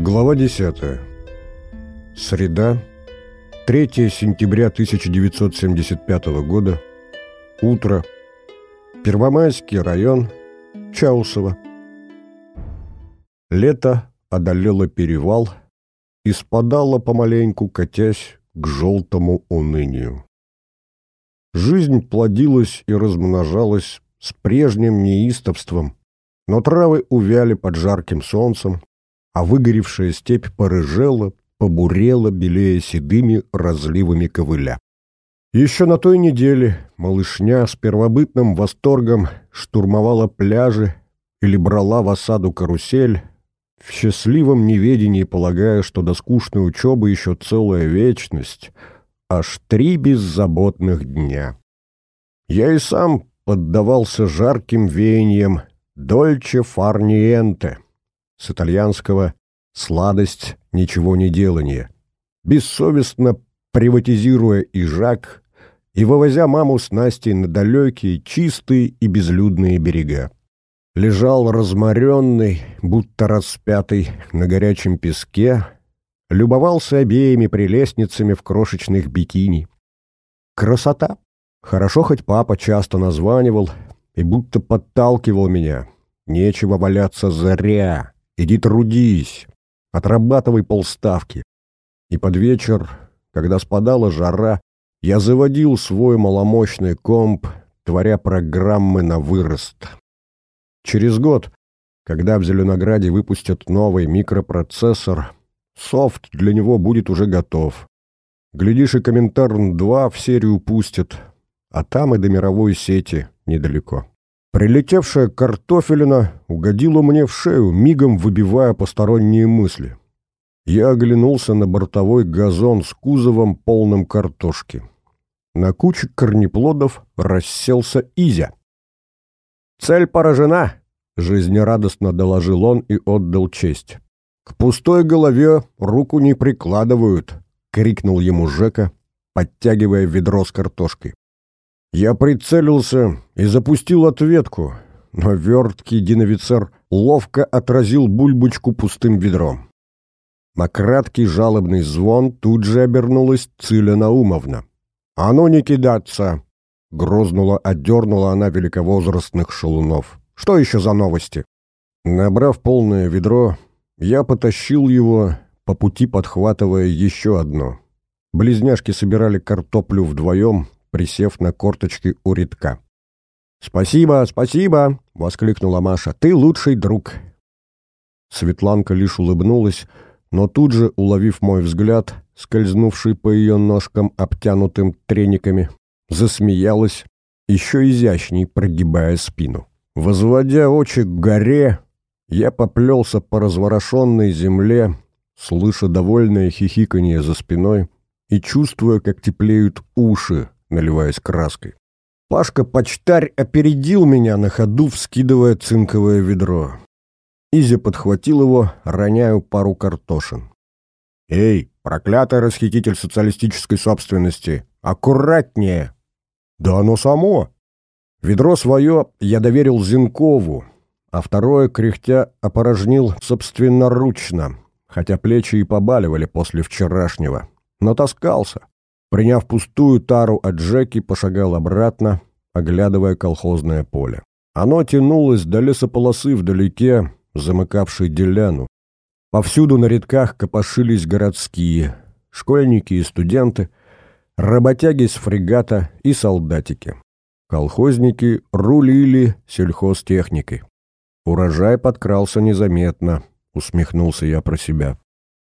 Глава 10. Среда, 3 сентября 1975 года. Утро. Первомайский район. Чаусово. Лето одолело перевал и спадало помаленьку, катясь к желтому унынию. Жизнь плодилась и размножалась с прежним неистовством, но травы увяли под жарким солнцем, а выгоревшая степь порыжела, побурела, белее седыми разливами ковыля. Еще на той неделе малышня с первобытным восторгом штурмовала пляжи или брала в осаду карусель, в счастливом неведении полагая, что до скучной учебы еще целая вечность, аж три беззаботных дня. Я и сам поддавался жарким веяниям «Дольче фарниенте» с итальянского «сладость ничего не делания», бессовестно приватизируя Ижак и вывозя маму с Настей на далекие, чистые и безлюдные берега. Лежал разморенный, будто распятый на горячем песке, любовался обеими прелестницами в крошечных бикини. Красота! Хорошо, хоть папа часто названивал и будто подталкивал меня. Нечего валяться зря. Иди трудись. Отрабатывай полставки. И под вечер, когда спадала жара, я заводил свой маломощный комп, творя программы на вырост. Через год, когда в Зеленограде выпустят новый микропроцессор, софт для него будет уже готов. Глядишь, и Коминтерн-2 в серию пустят, а там и до мировой сети недалеко. Прилетевшая картофелина угодила мне в шею, мигом выбивая посторонние мысли. Я оглянулся на бортовой газон с кузовом, полным картошки. На куче корнеплодов расселся Изя. «Цель поражена!» — жизнерадостно доложил он и отдал честь. «К пустой голове руку не прикладывают!» — крикнул ему Жека, подтягивая ведро с картошкой. Я прицелился и запустил ответку, но верткий диновицер ловко отразил бульбочку пустым ведром. На краткий жалобный звон тут же обернулась Циля Наумовна. «А ну не кидаться!» — грознула, отдернула она великовозрастных шалунов. «Что еще за новости?» Набрав полное ведро, я потащил его, по пути подхватывая еще одно. Близняшки собирали картоплю вдвоем, присев на корточки у редка. «Спасибо, спасибо!» — воскликнула Маша. «Ты лучший друг!» Светланка лишь улыбнулась, но тут же, уловив мой взгляд, скользнувший по ее ножкам, обтянутым трениками, засмеялась, еще изящней прогибая спину. Возводя очи к горе, я поплелся по разворошенной земле, слыша довольное хихиканье за спиной и чувствуя, как теплеют уши, наливаясь краской. Пашка-почтарь опередил меня на ходу, вскидывая цинковое ведро. Изя подхватил его, роняя пару картошин. «Эй, проклятый расхититель социалистической собственности! Аккуратнее!» «Да оно само!» Ведро свое я доверил Зинкову, а второе, кряхтя, опорожнил собственноручно, хотя плечи и побаливали после вчерашнего. Но таскался. Приняв пустую тару от Джеки, пошагал обратно, оглядывая колхозное поле. Оно тянулось до лесополосы вдалеке, замыкавшей деляну. Повсюду на редках копошились городские, школьники и студенты, работяги с фрегата и солдатики. Колхозники рулили сельхозтехникой. Урожай подкрался незаметно, усмехнулся я про себя.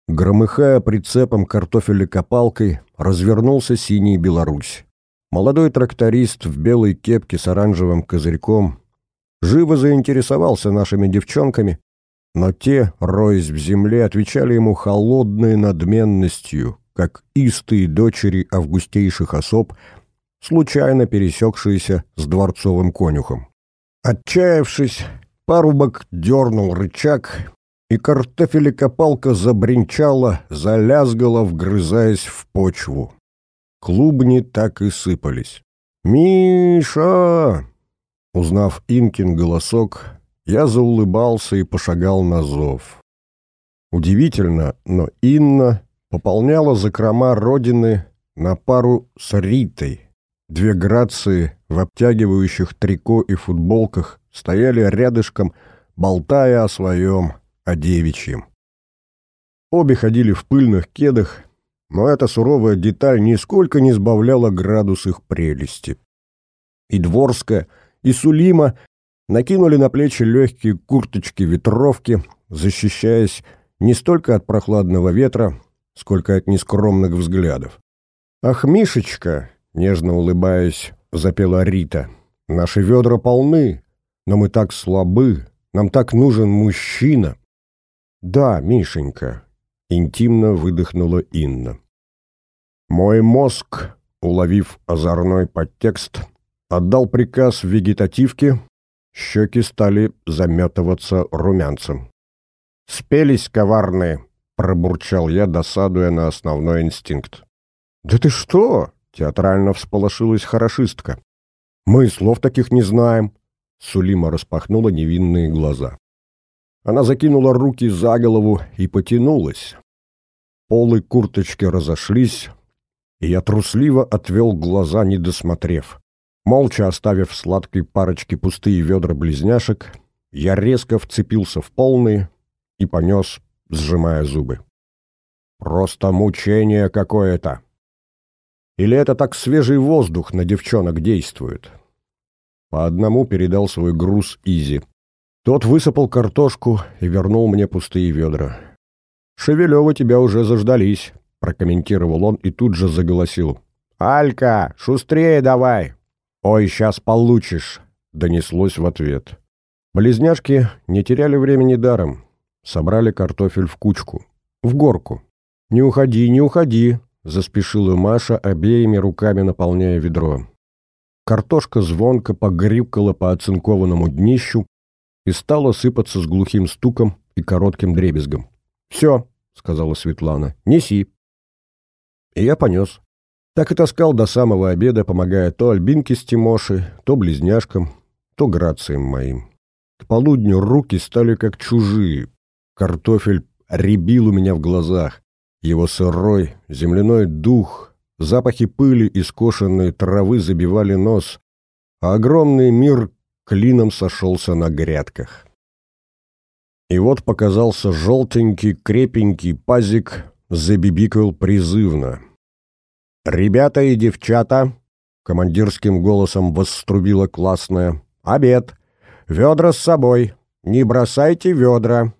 Громыхая прицепом картофелекопалкой, развернулся синий Беларусь. Молодой тракторист в белой кепке с оранжевым козырьком живо заинтересовался нашими девчонками, но те, роясь в земле, отвечали ему холодной надменностью, как истые дочери августейших особ, случайно пересекшиеся с дворцовым конюхом. Отчаявшись, парубок дернул рычаг, и картофелекопалка забринчала, залязгала, вгрызаясь в почву. Клубни так и сыпались. «Миша!» Узнав Инкин голосок, я заулыбался и пошагал на зов. Удивительно, но Инна пополняла закрома родины на пару с Ритой. Две грации в обтягивающих трико и футболках стояли рядышком, болтая о своем, о девичьем. Обе ходили в пыльных кедах, но эта суровая деталь нисколько не сбавляла градус их прелести. И Дворская, и Сулима накинули на плечи легкие курточки-ветровки, защищаясь не столько от прохладного ветра, сколько от нескромных взглядов. «Ах, Мишечка!» — нежно улыбаясь, запела Рита. «Наши ведра полны, но мы так слабы, нам так нужен мужчина». «Да, Мишенька», — интимно выдохнула Инна. Мой мозг, уловив озорной подтекст, отдал приказ вегетативке, щеки стали заметываться румянцем. «Спелись коварные!» — пробурчал я, досадуя на основной инстинкт. «Да ты что?» — театрально всполошилась хорошистка. «Мы слов таких не знаем!» — Сулима распахнула невинные глаза. Она закинула руки за голову и потянулась. Полы курточки разошлись, и я трусливо отвел глаза, не досмотрев. Молча оставив сладкой парочке пустые ведра близняшек, я резко вцепился в полные и понес, сжимая зубы. «Просто мучение какое-то!» Или это так свежий воздух на девчонок действует? По одному передал свой груз Изи. Тот высыпал картошку и вернул мне пустые ведра. «Шевелевы тебя уже заждались», — прокомментировал он и тут же заголосил. «Алька, шустрее давай!» «Ой, сейчас получишь!» — донеслось в ответ. Близняшки не теряли времени даром. Собрали картофель в кучку. В горку. «Не уходи, не уходи!» — заспешила Маша, обеими руками наполняя ведро. Картошка звонко погрюкала по оцинкованному днищу и стала сыпаться с глухим стуком и коротким дребезгом. «Все», — сказала Светлана, — «неси». И я понес. Так и таскал до самого обеда, помогая то Альбинке с Тимошей, то близняшкам, то грациям моим. К полудню руки стали как чужие. Картофель рябил у меня в глазах. Его сырой, земляной дух, запахи пыли и скошенной травы забивали нос, а огромный мир клином сошелся на грядках. И вот показался желтенький, крепенький пазик, забибикал призывно. «Ребята и девчата!» — командирским голосом вострубила классная. «Обед! Ведра с собой! Не бросайте ведра!»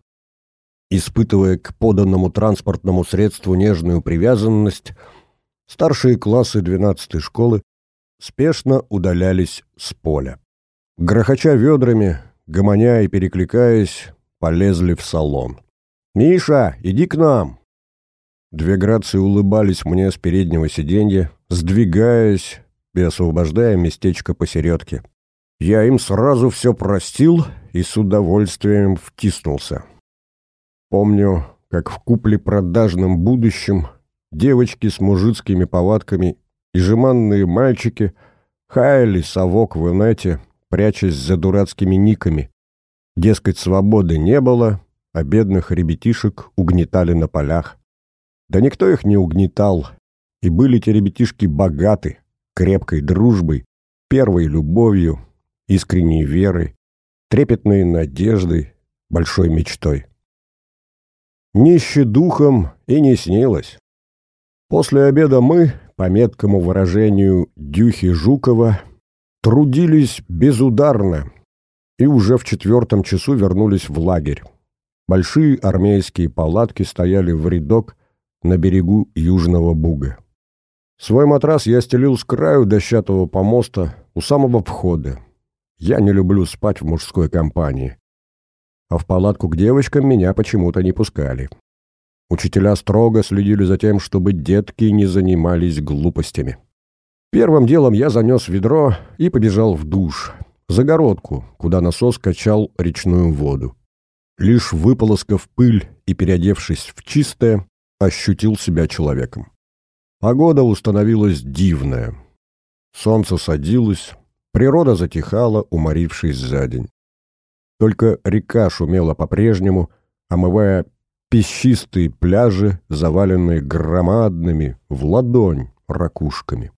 Испытывая к поданному транспортному средству нежную привязанность, старшие классы двенадцатой школы спешно удалялись с поля. Грохоча ведрами, гомоня и перекликаясь, полезли в салон. «Миша, иди к нам!» Две грации улыбались мне с переднего сиденья, сдвигаясь и освобождая местечко посередке. Я им сразу все простил и с удовольствием втиснулся. Помню, как в купле-продажном будущем девочки с мужицкими повадками и жеманные мальчики хаяли совок в инете, прячась за дурацкими никами. Дескать, свободы не было, а бедных ребятишек угнетали на полях. Да никто их не угнетал, и были те ребятишки богаты, крепкой дружбой, первой любовью, искренней верой, трепетной надеждой, большой мечтой. Нище духом и не снилось. После обеда мы, по меткому выражению Дюхи Жукова, трудились безударно и уже в четвертом часу вернулись в лагерь. Большие армейские палатки стояли в рядок на берегу Южного Буга. Свой матрас я стелил с краю дощатого помоста у самого входа. Я не люблю спать в мужской компании. А в палатку к девочкам меня почему-то не пускали. Учителя строго следили за тем, чтобы детки не занимались глупостями. Первым делом я занес ведро и побежал в душ, загородку, куда насос качал речную воду. Лишь выполоскав пыль и переодевшись в чистое, ощутил себя человеком. Погода установилась дивная. Солнце садилось, природа затихала, уморившись за день. Только река шумела по-прежнему, омывая песчистые пляжи, заваленные громадными, в ладонь, ракушками.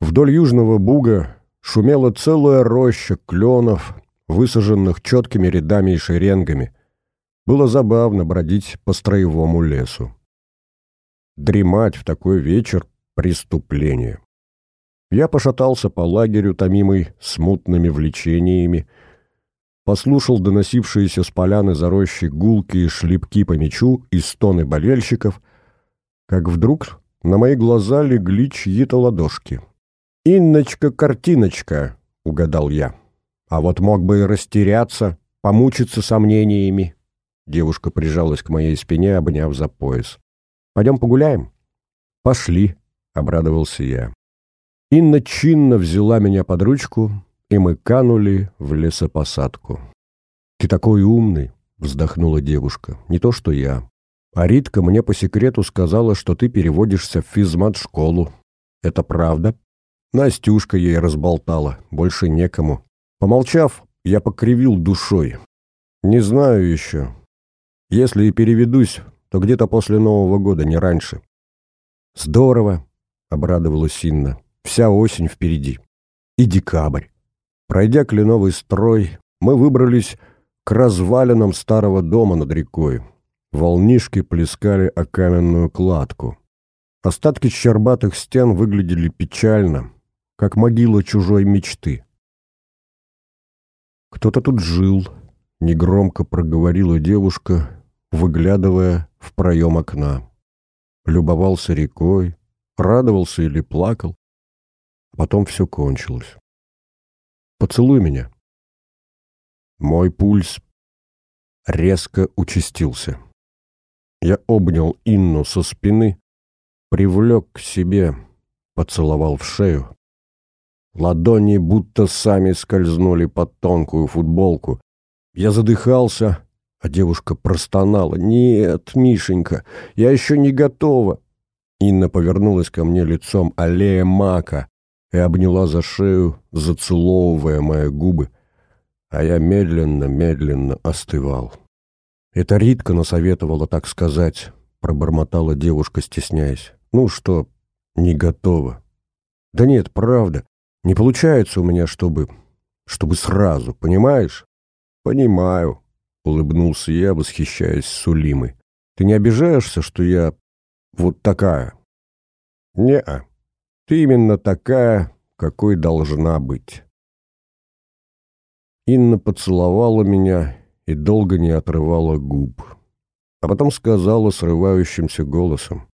Вдоль южного буга шумела целая роща кленов, высаженных четкими рядами и шеренгами. Было забавно бродить по строевому лесу. Дремать в такой вечер — преступление. Я пошатался по лагерю, томимый смутными влечениями, послушал доносившиеся с поляны за рощей гулки и шлепки по мячу и стоны болельщиков, как вдруг на мои глаза легли чьи-то ладошки. «Инночка-картиночка», — угадал я. «А вот мог бы и растеряться, помучиться сомнениями». Девушка прижалась к моей спине, обняв за пояс. «Пойдем погуляем?» «Пошли», — обрадовался я. Инна чинно взяла меня под ручку, и мы канули в лесопосадку. «Ты такой умный!» — вздохнула девушка. «Не то, что я. А Ритка мне по секрету сказала, что ты переводишься в физмат-школу. Это правда?» Настюшка ей разболтала, больше некому. Помолчав, я покривил душой. «Не знаю еще. Если и переведусь, то где-то после Нового года, не раньше». «Здорово!» — обрадовалась Инна. «Вся осень впереди. И декабрь». Пройдя кленовый строй, мы выбрались к развалинам старого дома над рекой. Волнишки плескали о каменную кладку. Остатки щербатых стен выглядели печально, как могила чужой мечты. «Кто-то тут жил», — негромко проговорила девушка, выглядывая в проем окна. Любовался рекой, радовался или плакал. Потом все кончилось. Поцелуй меня». Мой пульс резко участился. Я обнял Инну со спины, привлек к себе, поцеловал в шею. Ладони будто сами скользнули под тонкую футболку. Я задыхался, а девушка простонала. «Нет, Мишенька, я еще не готова». Инна повернулась ко мне лицом аллея мака, и обняла за шею, зацеловывая мои губы, а я медленно-медленно остывал. «Это Ритка насоветовала так сказать», — пробормотала девушка, стесняясь. «Ну что, не готова?» «Да нет, правда, не получается у меня, чтобы... чтобы сразу, понимаешь?» «Понимаю», — улыбнулся я, восхищаясь Сулимой. «Ты не обижаешься, что я вот такая?» «Не-а», ты именно такая, какой должна быть. Инна поцеловала меня и долго не отрывала губ. А потом сказала срывающимся голосом.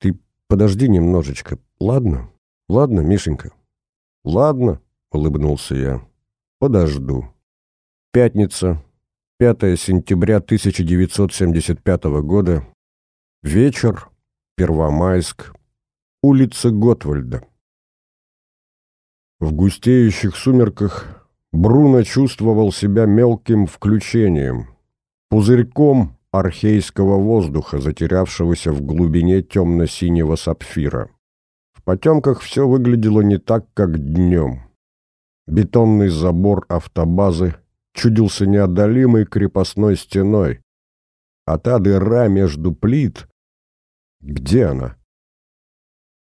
«Ты подожди немножечко, ладно? Ладно, Мишенька?» «Ладно», — улыбнулся я. «Подожду». Пятница, 5 сентября 1975 года. Вечер, Первомайск, Улица Готвальда. В густеющих сумерках Бруно чувствовал себя мелким включением, пузырьком архейского воздуха, затерявшегося в глубине темно-синего сапфира. В потемках все выглядело не так, как днем. Бетонный забор автобазы чудился неодолимой крепостной стеной, а та дыра между плит... Где она?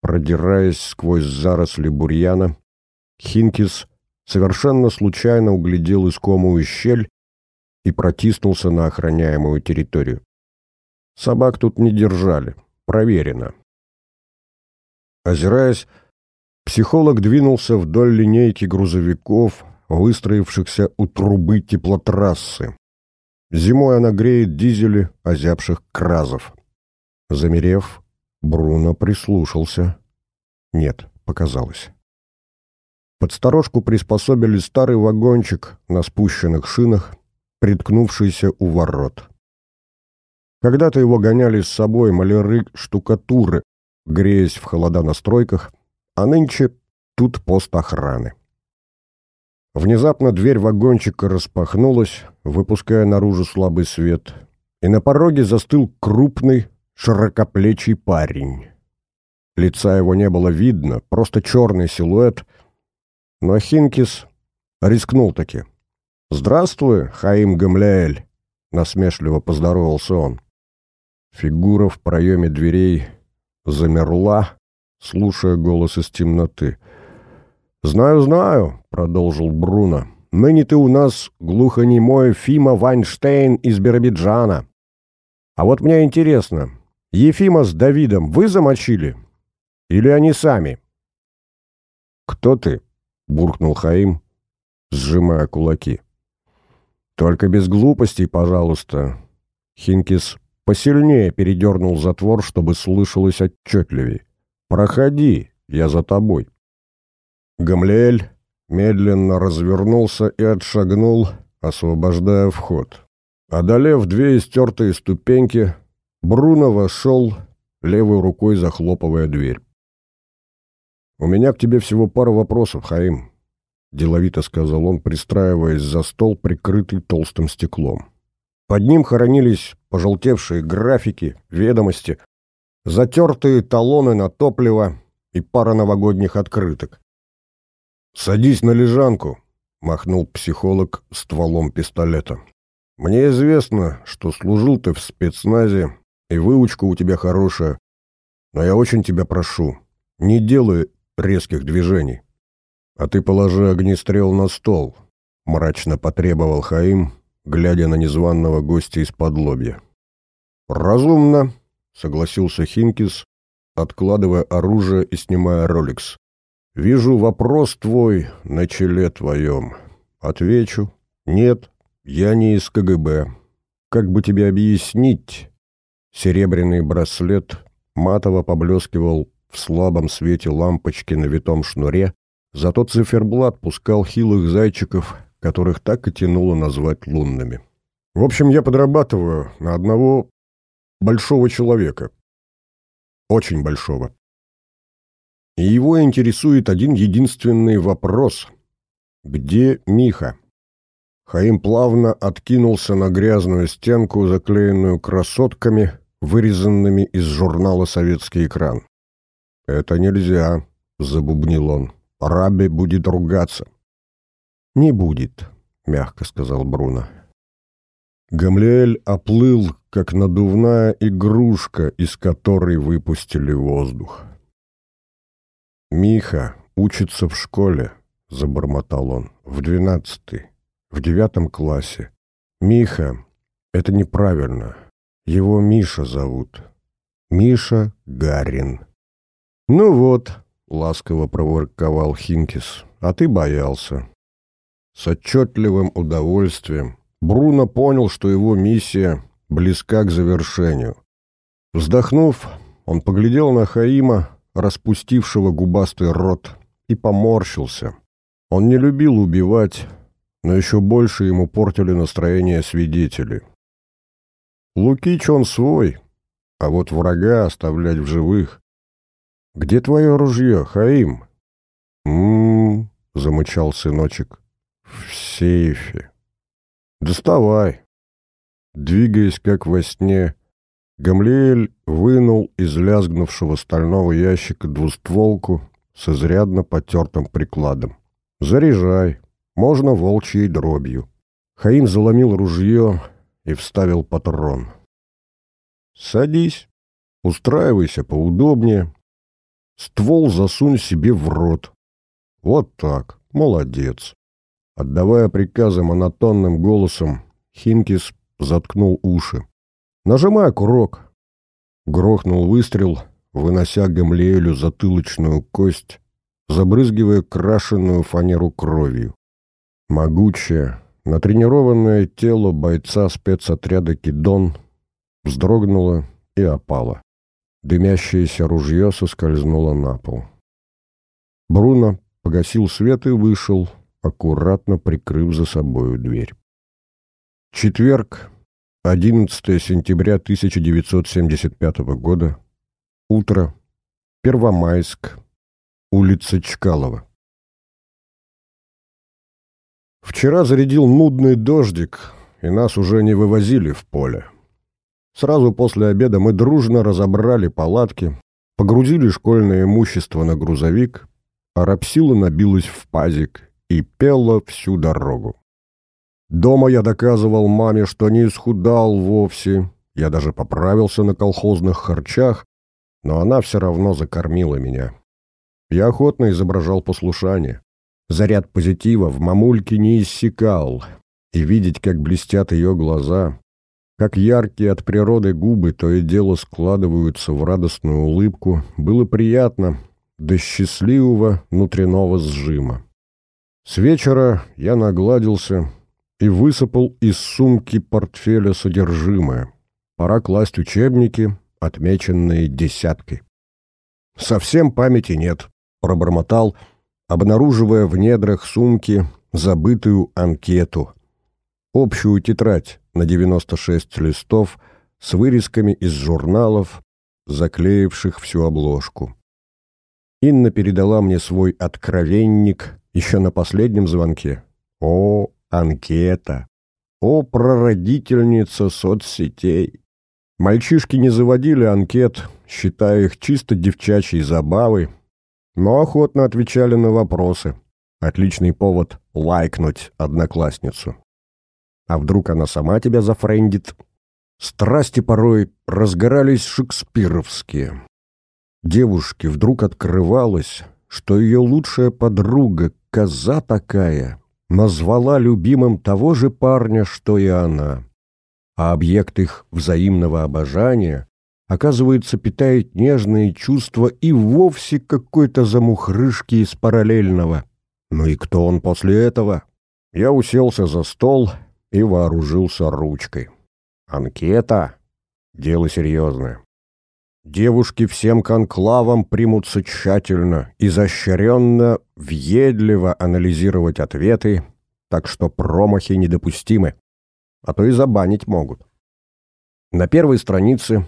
Продираясь сквозь заросли бурьяна, Хинкис совершенно случайно углядел искомую щель и протиснулся на охраняемую территорию. Собак тут не держали, проверено. Озираясь, психолог двинулся вдоль линейки грузовиков, выстроившихся у трубы теплотрассы. Зимой она греет дизели озябших кразов. Замерев, Бруно прислушался. Нет, показалось. Под сторожку приспособили старый вагончик на спущенных шинах, приткнувшийся у ворот. Когда-то его гоняли с собой маляры штукатуры, греясь в холода на стройках, а нынче тут пост охраны. Внезапно дверь вагончика распахнулась, выпуская наружу слабый свет, и на пороге застыл крупный, широкоплечий парень. Лица его не было видно, просто черный силуэт, но Хинкис рискнул таки. «Здравствуй, Хаим Гамляэль!» — насмешливо поздоровался он. Фигура в проеме дверей замерла, слушая голос из темноты. «Знаю, знаю», — продолжил Бруно. «Ныне ты у нас глухонемой Фима Вайнштейн из Биробиджана. А вот мне интересно, Ефима с Давидом вы замочили? Или они сами?» «Кто ты?» — буркнул Хаим, сжимая кулаки. «Только без глупостей, пожалуйста». Хинкис посильнее передернул затвор, чтобы слышалось отчетливее. «Проходи, я за тобой». Гамлиэль медленно развернулся и отшагнул, освобождая вход. Одолев две истертые ступеньки, Бруно вошел, левой рукой захлопывая дверь. «У меня к тебе всего пара вопросов, Хаим», — деловито сказал он, пристраиваясь за стол, прикрытый толстым стеклом. Под ним хоронились пожелтевшие графики, ведомости, затертые талоны на топливо и пара новогодних открыток. «Садись на лежанку», — махнул психолог стволом пистолета. «Мне известно, что служил ты в спецназе, и выучка у тебя хорошая, но я очень тебя прошу, не делай резких движений. А ты положи огнестрел на стол», — мрачно потребовал Хаим, глядя на незваного гостя из-под лобья. «Разумно», — согласился Хинкис, откладывая оружие и снимая роликс. Вижу вопрос твой на челе твоем. Отвечу. Нет, я не из КГБ. Как бы тебе объяснить? Серебряный браслет матово поблескивал в слабом свете лампочки на витом шнуре, зато циферблат пускал хилых зайчиков, которых так и тянуло назвать лунными. В общем, я подрабатываю на одного большого человека. Очень большого. И его интересует один единственный вопрос. Где Миха? Хаим плавно откинулся на грязную стенку, заклеенную красотками, вырезанными из журнала «Советский экран». «Это нельзя», — забубнил он. «Раби будет ругаться». «Не будет», — мягко сказал Бруно. Гамлиэль оплыл, как надувная игрушка, из которой выпустили воздух. «Миха учится в школе», — забормотал он, — «в двенадцатый, в девятом классе. Миха — это неправильно. Его Миша зовут. Миша Гарин». «Ну вот», — ласково проворковал Хинкис, — «а ты боялся». С отчетливым удовольствием Бруно понял, что его миссия близка к завершению. Вздохнув, он поглядел на Хаима, распустившего губастый рот, и поморщился. Он не любил убивать, но еще больше ему портили настроение свидетели. Лукич он свой, а вот врага оставлять в живых. «Где твое ружье, Хаим?» «М-м-м», замычал сыночек. «В сейфе». «Доставай». Двигаясь как во сне, Гамлиэль вынул из лязгнувшего стального ящика двустволку с изрядно потертым прикладом. «Заряжай, можно волчьей дробью». Хаим заломил ружье и вставил патрон. «Садись, устраивайся поудобнее. Ствол засунь себе в рот. Вот так, молодец». Отдавая приказы монотонным голосом, Хинкис заткнул уши. Нажимая курок. Грохнул выстрел, вынося Гамлиэлю затылочную кость, забрызгивая крашеную фанеру кровью. Могучее, натренированное тело бойца спецотряда «Кидон» вздрогнуло и опало. Дымящееся ружье соскользнуло на пол. Бруно погасил свет и вышел, аккуратно прикрыв за собою дверь. Четверг, 11 сентября 1975 года. Утро. Первомайск. Улица Чкалова. Вчера зарядил нудный дождик, и нас уже не вывозили в поле. Сразу после обеда мы дружно разобрали палатки, погрузили школьное имущество на грузовик, а рапсила набилась в пазик и пела всю дорогу. Дома я доказывал маме, что не исхудал вовсе, Я даже поправился на колхозных харчах, но она все равно закормила меня. Я охотно изображал послушание. Заряд позитива в мамульке не иссякал, и видеть, как блестят ее глаза, как яркие от природы губы то и дело складываются в радостную улыбку, было приятно до счастливого внутреннего сжима. С вечера я нагладился и высыпал из сумки портфеля содержимое. Пора класть учебники, отмеченные десяткой. «Совсем памяти нет», — пробормотал, обнаруживая в недрах сумки забытую анкету. Общую тетрадь на 96 листов с вырезками из журналов, заклеивших всю обложку. Инна передала мне свой откровенник еще на последнем звонке. О, анкета! О, прародительница соцсетей! Мальчишки не заводили анкет, считая их чисто девчачьей забавой, но охотно отвечали на вопросы. Отличный повод лайкнуть одноклассницу. А вдруг она сама тебя зафрендит? Страсти порой разгорались шекспировские. Девушке вдруг открывалось, что ее лучшая подруга, коза такая, назвала любимым того же парня, что и она. А объект их взаимного обожания, оказывается, питает нежные чувства и вовсе какой-то замухрышки из параллельного. Ну и кто он после этого? Я уселся за стол и вооружился ручкой. Анкета — дело серьезное. Девушки всем конклавам примутся тщательно, изощренно, въедливо анализировать ответы, так что промахи недопустимы, а то и забанить могут. На первой странице,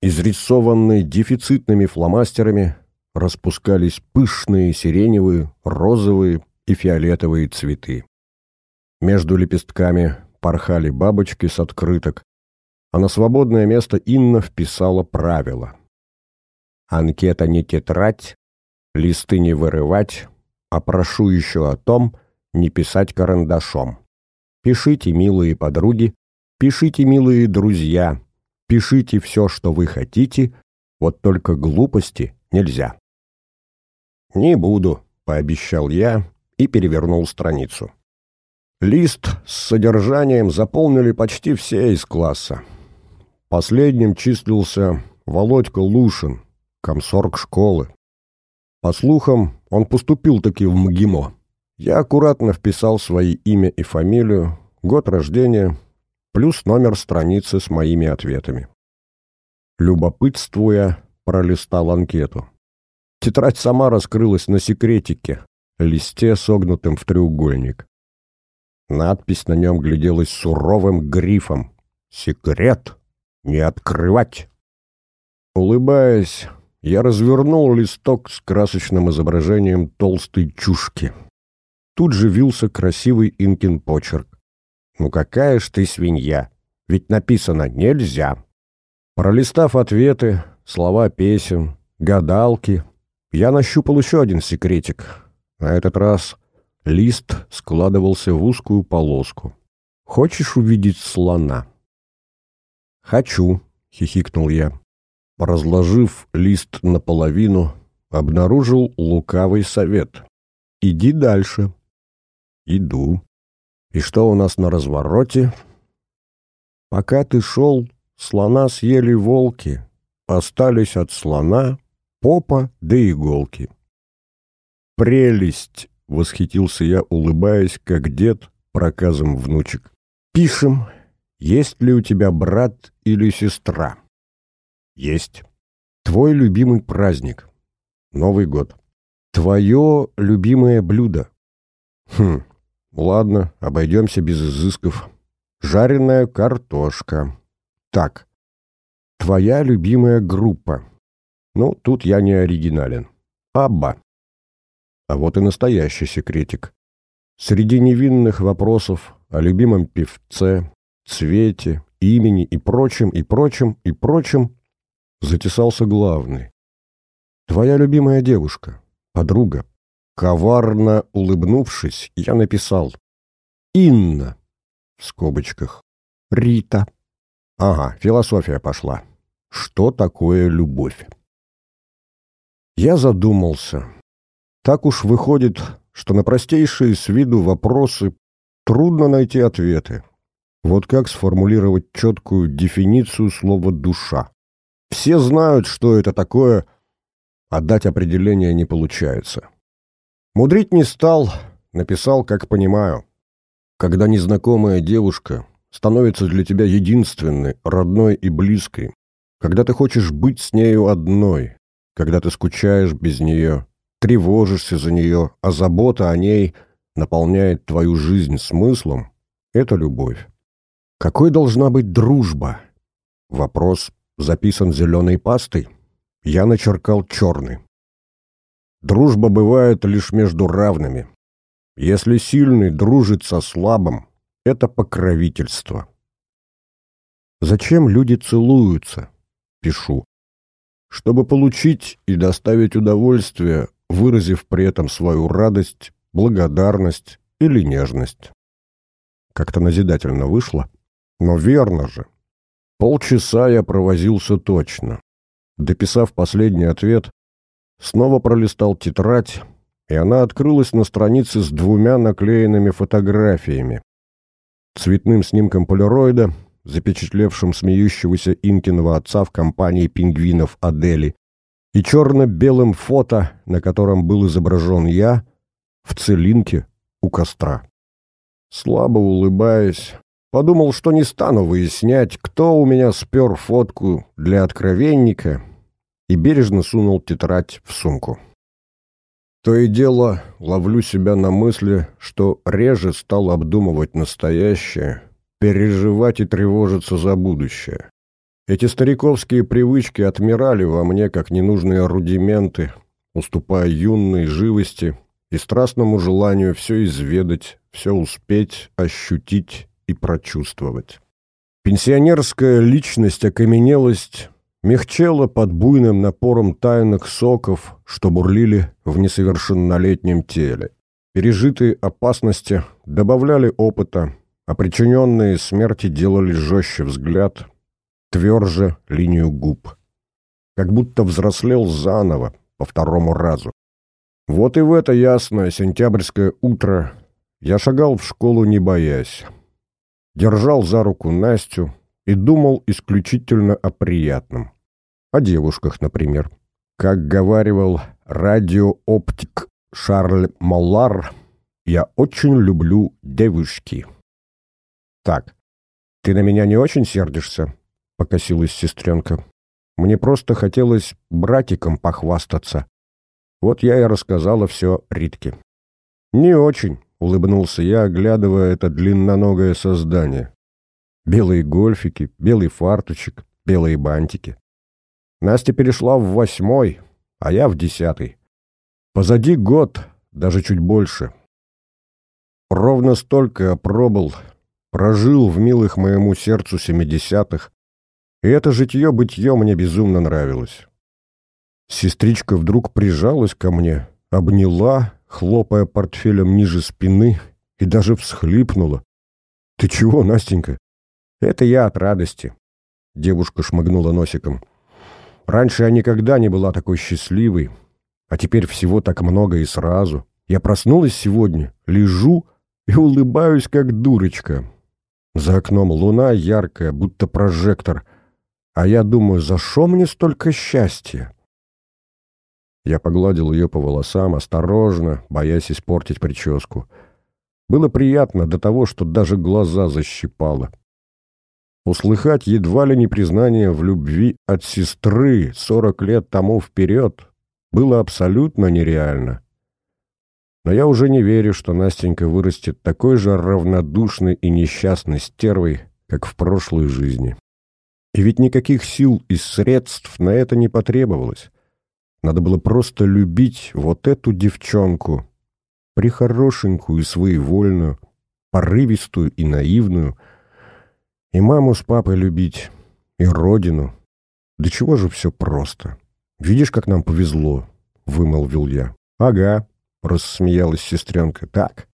изрисованной дефицитными фломастерами, распускались пышные сиреневые, розовые и фиолетовые цветы. Между лепестками порхали бабочки с открыток, а на свободное место Инна вписала правила. Анкета не тетрадь, листы не вырывать, а прошу еще о том, не писать карандашом. Пишите, милые подруги, пишите, милые друзья, пишите все, что вы хотите, вот только глупости нельзя. «Не буду», — пообещал я и перевернул страницу. Лист с содержанием заполнили почти все из класса. Последним числился Володька Лушин, комсорг школы. По слухам, он поступил таки в МГИМО. Я аккуратно вписал свои имя и фамилию, год рождения, плюс номер страницы с моими ответами. Любопытствуя, пролистал анкету. Тетрадь сама раскрылась на секретике, листе, согнутым в треугольник. Надпись на нем гляделась суровым грифом. «Секрет! Не открывать!» Улыбаясь, я развернул листок с красочным изображением толстой чушки. Тут же вился красивый Инкин почерк. «Ну какая ж ты свинья! Ведь написано «нельзя». Пролистав ответы, слова песен, гадалки, я нащупал еще один секретик. На этот раз лист складывался в узкую полоску. «Хочешь увидеть слона?» «Хочу», — хихикнул я. Разложив лист наполовину, обнаружил лукавый совет. «Иди дальше». «Иду». «И что у нас на развороте?» «Пока ты шел, слона съели волки, остались от слона попа да иголки. «Прелесть!» — восхитился я, улыбаясь, как дед, проказом внучек. «Пишем, есть ли у тебя брат или сестра?» «Есть. Твой любимый праздник. Новый год. Твое любимое блюдо?» «Хм, ладно, обойдемся без изысков. Жареная картошка. Так, твоя любимая группа?» Ну, тут я не оригинален. Абба. А вот и настоящий секретик. Среди невинных вопросов о любимом певце, цвете, имени и прочем, и прочем, и прочем затесался главный. Твоя любимая девушка, подруга. Коварно улыбнувшись, я написал «Инна» в скобочках, «Рита». Ага, философия пошла. Что такое любовь? Я задумался. Так уж выходит, что на простейшие с виду вопросы трудно найти ответы. Вот как сформулировать четкую дефиницию слова «душа»? Все знают, что это такое, а дать определение не получается. Мудрить не стал, написал, как понимаю. Когда незнакомая девушка становится для тебя единственной, родной и близкой, когда ты хочешь быть с нею одной, когда ты скучаешь без нее, тревожишься за нее, а забота о ней наполняет твою жизнь смыслом, это любовь. Какой должна быть дружба? Вопрос записан зеленой пастой. Я начеркал черный. Дружба бывает лишь между равными. Если сильный дружит со слабым, это покровительство. Зачем люди целуются? Пишу. Чтобы получить и доставить удовольствие, выразив при этом свою радость, благодарность или нежность. Как-то назидательно вышло. Но верно же. Полчаса я провозился точно. Дописав последний ответ, снова пролистал тетрадь, и она открылась на странице с двумя наклеенными фотографиями. Цветным снимком полироида, запечатлевшим смеющегося Инкиного отца в компании пингвинов Адели, и черно-белым фото, на котором был изображен я, в целинке у костра. Слабо улыбаясь, Подумал, что не стану выяснять, кто у меня спер фотку для откровенника, и бережно сунул тетрадь в сумку. То и дело ловлю себя на мысли, что реже стал обдумывать настоящее, переживать и тревожиться за будущее. Эти стариковские привычки отмирали во мне, как ненужные рудименты, уступая юной живости и страстному желанию все изведать, все успеть, ощутить и прочувствовать. Пенсионерская личность, окаменелость мягчела под буйным напором тайных соков, что бурлили в несовершеннолетнем теле. Пережитые опасности добавляли опыта, а причиненные смерти делали жестче взгляд, тверже линию губ. Как будто взрослел заново, по второму разу. Вот и в это ясное сентябрьское утро я шагал в школу, не боясь держал за руку Настю и думал исключительно о приятном. О девушках, например. Как говаривал радиооптик Шарль Моллар, я очень люблю девушки. Так, ты на меня не очень сердишься? Покосилась сестренка. Мне просто хотелось братиком похвастаться. Вот я и рассказала все Ритке. Не очень, улыбнулся я, оглядывая это длинноногое создание. Белые гольфики, белый фарточек, белые бантики. Настя перешла в восьмой, а я в десятый. Позади год, даже чуть больше. Ровно столько пробыл, прожил в милых моему сердцу семидесятых, и это житье-бытье мне безумно нравилось. Сестричка вдруг прижалась ко мне, обняла, хлопая портфелем ниже спины, и даже всхлипнула. «Ты чего, Настенька?» «Это я от радости», — девушка шмыгнула носиком. «Раньше я никогда не была такой счастливой, а теперь всего так много и сразу. Я проснулась сегодня, лежу и улыбаюсь, как дурочка. За окном луна яркая, будто прожектор, а я думаю, за что мне столько счастья?» Я погладил ее по волосам, осторожно, боясь испортить прическу. Было приятно до того, что даже глаза защипало. Услыхать едва ли не признание в любви от сестры сорок лет тому вперед было абсолютно нереально. Но я уже не верю, что Настенька вырастет такой же равнодушной и несчастной стервой, как в прошлой жизни. И ведь никаких сил и средств на это не потребовалось. Надо было просто любить вот эту девчонку, прихорошенькую и своевольную, порывистую и наивную, и маму с папой любить, и родину. Да чего же все просто? Видишь, как нам повезло, — вымолвил я. Ага, — рассмеялась сестренка. Так,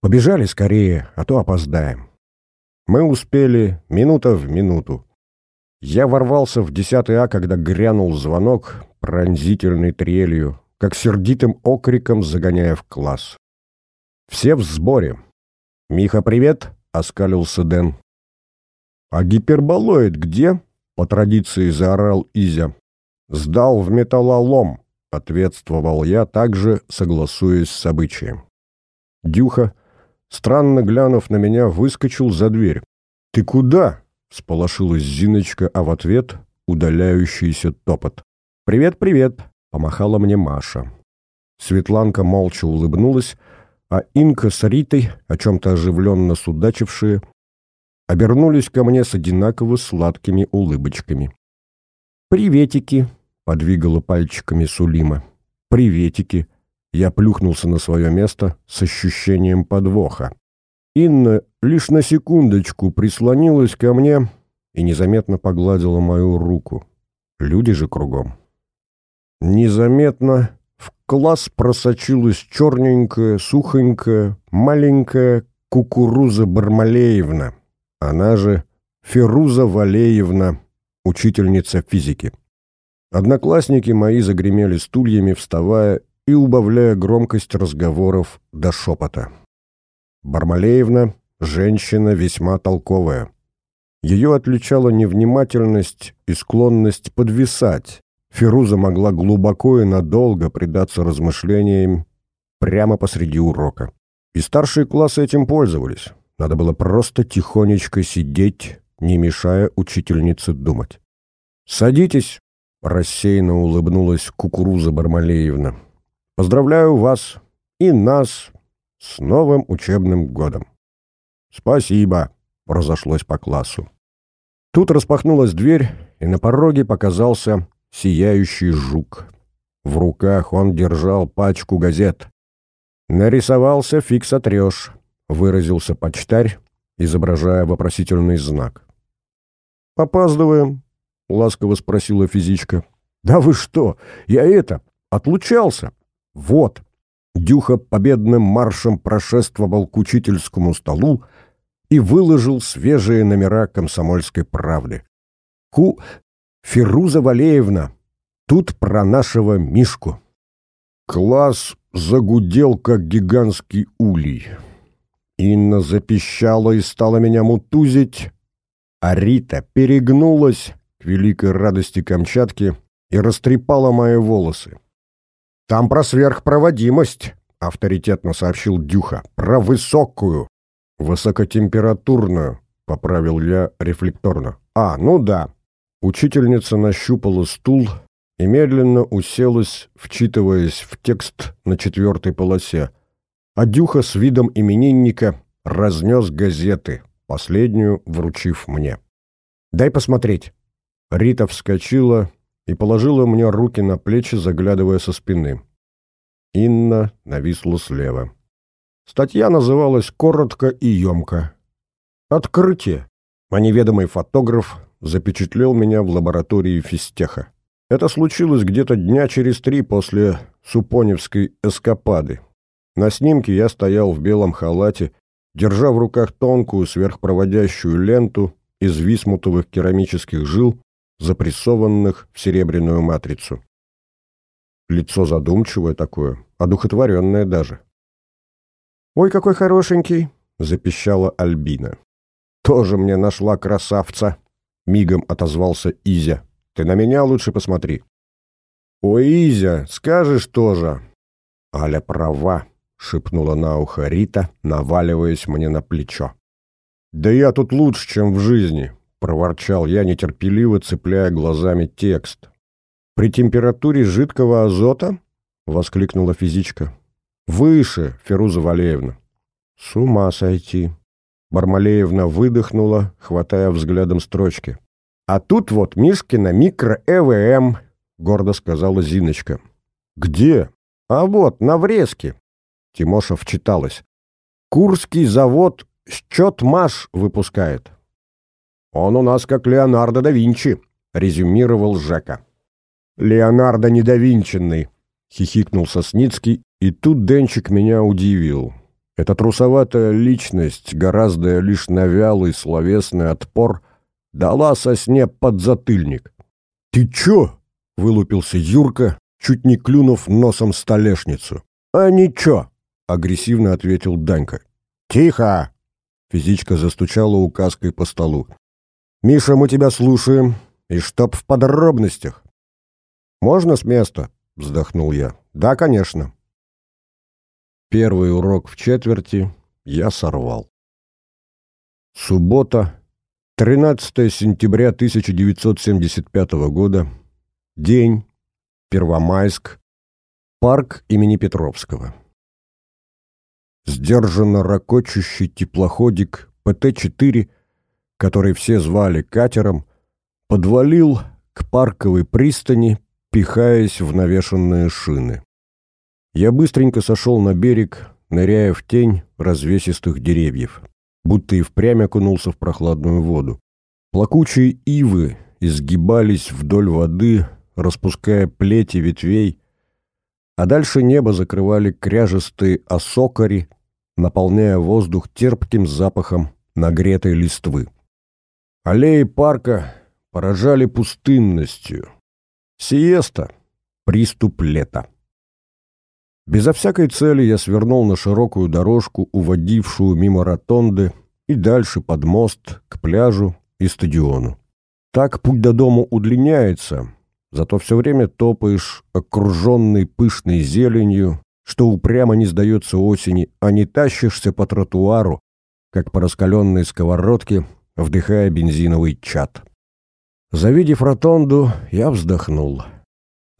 побежали скорее, а то опоздаем. Мы успели минута в минуту. Я ворвался в 10 А, когда грянул звонок пронзительной трелью, как сердитым окриком загоняя в класс. «Все в сборе!» «Миха, привет!» — оскалился Дэн. «А гиперболоид где?» — по традиции заорал Изя. «Сдал в металлолом», — ответствовал я, также согласуясь с обычаем. Дюха, странно глянув на меня, выскочил за дверь. «Ты куда?» — сполошилась Зиночка, а в ответ — удаляющийся топот. «Привет, привет!» — помахала мне Маша. Светланка молча улыбнулась, а Инка с Ритой, о чем-то оживленно судачившие, обернулись ко мне с одинаково сладкими улыбочками. «Приветики!» — подвигала пальчиками Сулима. «Приветики!» Я плюхнулся на свое место с ощущением подвоха. Инна лишь на секундочку прислонилась ко мне и незаметно погладила мою руку. Люди же кругом. Незаметно в класс просочилась черненькая, сухонькая, маленькая кукуруза Бармалеевна, она же Феруза Валеевна, учительница физики. Одноклассники мои загремели стульями, вставая и убавляя громкость разговоров до шепота. Бармалеевна — женщина весьма толковая. Ее отличала невнимательность и склонность подвисать. Феруза могла глубоко и надолго предаться размышлениям прямо посреди урока. И старшие классы этим пользовались. Надо было просто тихонечко сидеть, не мешая учительнице думать. «Садитесь», — рассеянно улыбнулась Кукуруза Бармалеевна. «Поздравляю вас и нас с новым учебным годом». «Спасибо», — разошлось по классу. Тут распахнулась дверь, и на пороге показался сияющий жук. В руках он держал пачку газет. «Нарисовался, фиг сотрешь», — выразился почтарь, изображая вопросительный знак. «Опаздываем», — ласково спросила физичка. «Да вы что? Я это, отлучался!» «Вот!» Дюха победным маршем прошествовал к учительскому столу и выложил свежие номера «Комсомольской правды». «Ку... Фируза Валеевна, тут про нашего Мишку». Класс загудел, как гигантский улей. Инна запищала и стала меня мутузить, а Рита перегнулась к великой радости Камчатки и растрепала мои волосы. «Там про сверхпроводимость», — авторитетно сообщил Дюха, — «про высокую». «Высокотемпературную», — поправил я рефлекторно. «А, ну да». Учительница нащупала стул и медленно уселась, вчитываясь в текст на четвертой полосе. А Дюха с видом именинника разнес газеты, последнюю вручив мне. «Дай посмотреть». Рита вскочила и положила мне руки на плечи, заглядывая со спины. Инна нависла слева. Статья называлась коротко и емко. «Открытие». А неведомый фотограф запечатлел меня в лаборатории физтеха. Это случилось где-то дня через три после Супоневской эскапады. На снимке я стоял в белом халате, держа в руках тонкую сверхпроводящую ленту из висмутовых керамических жил, запрессованных в серебряную матрицу. Лицо задумчивое такое, одухотворенное даже. «Ой, какой хорошенький!» — запищала Альбина. «Тоже мне нашла красавца!» — мигом отозвался Изя. «Ты на меня лучше посмотри». «Ой, Изя, скажешь тоже!» «Аля права!» — шепнула на ухо Рита, наваливаясь мне на плечо. «Да я тут лучше, чем в жизни!» — проворчал я, нетерпеливо цепляя глазами текст. «При температуре жидкого азота?» — воскликнула физичка. «Выше, Феруза Валеевна». «С ума сойти!» Бармалеевна выдохнула, хватая взглядом строчки. «А тут вот Мишкина микро-ЭВМ», — гордо сказала Зиночка. «Где?» «А вот, на врезке». Тимоша вчиталась. «Курский завод счет-маш выпускает». «Он у нас как Леонардо да Винчи», — резюмировал Жека. «Леонардо недовинченный», — хихикнул Сосницкий, и тут Денчик меня удивил. Эта трусоватая личность, гораздо лишь на вялый словесный отпор, дала сосне подзатыльник. «Ты чё?» — вылупился Юрка, чуть не клюнув носом столешницу. «А ничего», — агрессивно ответил Данька. «Тихо!» — физичка застучала указкой по столу. «Миша, мы тебя слушаем, и чтоб в подробностях». «Можно с места?» — вздохнул я. «Да, конечно». Первый урок в четверти я сорвал. Суббота, 13 сентября 1975 года, день, Первомайск, парк имени Петровского. Сдержанно ракочущий теплоходик ПТ-4, который все звали катером, подвалил к парковой пристани, пихаясь в навешанные шины. Я быстренько сошел на берег, ныряя в тень развесистых деревьев, будто и впрямь окунулся в прохладную воду. Плакучие ивы изгибались вдоль воды, распуская плети ветвей, а дальше небо закрывали кряжестые осокари, наполняя воздух терпким запахом нагретой листвы. Аллеи парка поражали пустынностью. Сиеста — приступ лета. Безо всякой цели я свернул на широкую дорожку, уводившую мимо ротонды, и дальше под мост, к пляжу и стадиону. Так путь до дома удлиняется, зато все время топаешь, окруженный пышной зеленью, что упрямо не сдается осени, а не тащишься по тротуару, как по раскаленной сковородке, вдыхая бензиновый чад. Завидев ротонду, я вздохнул.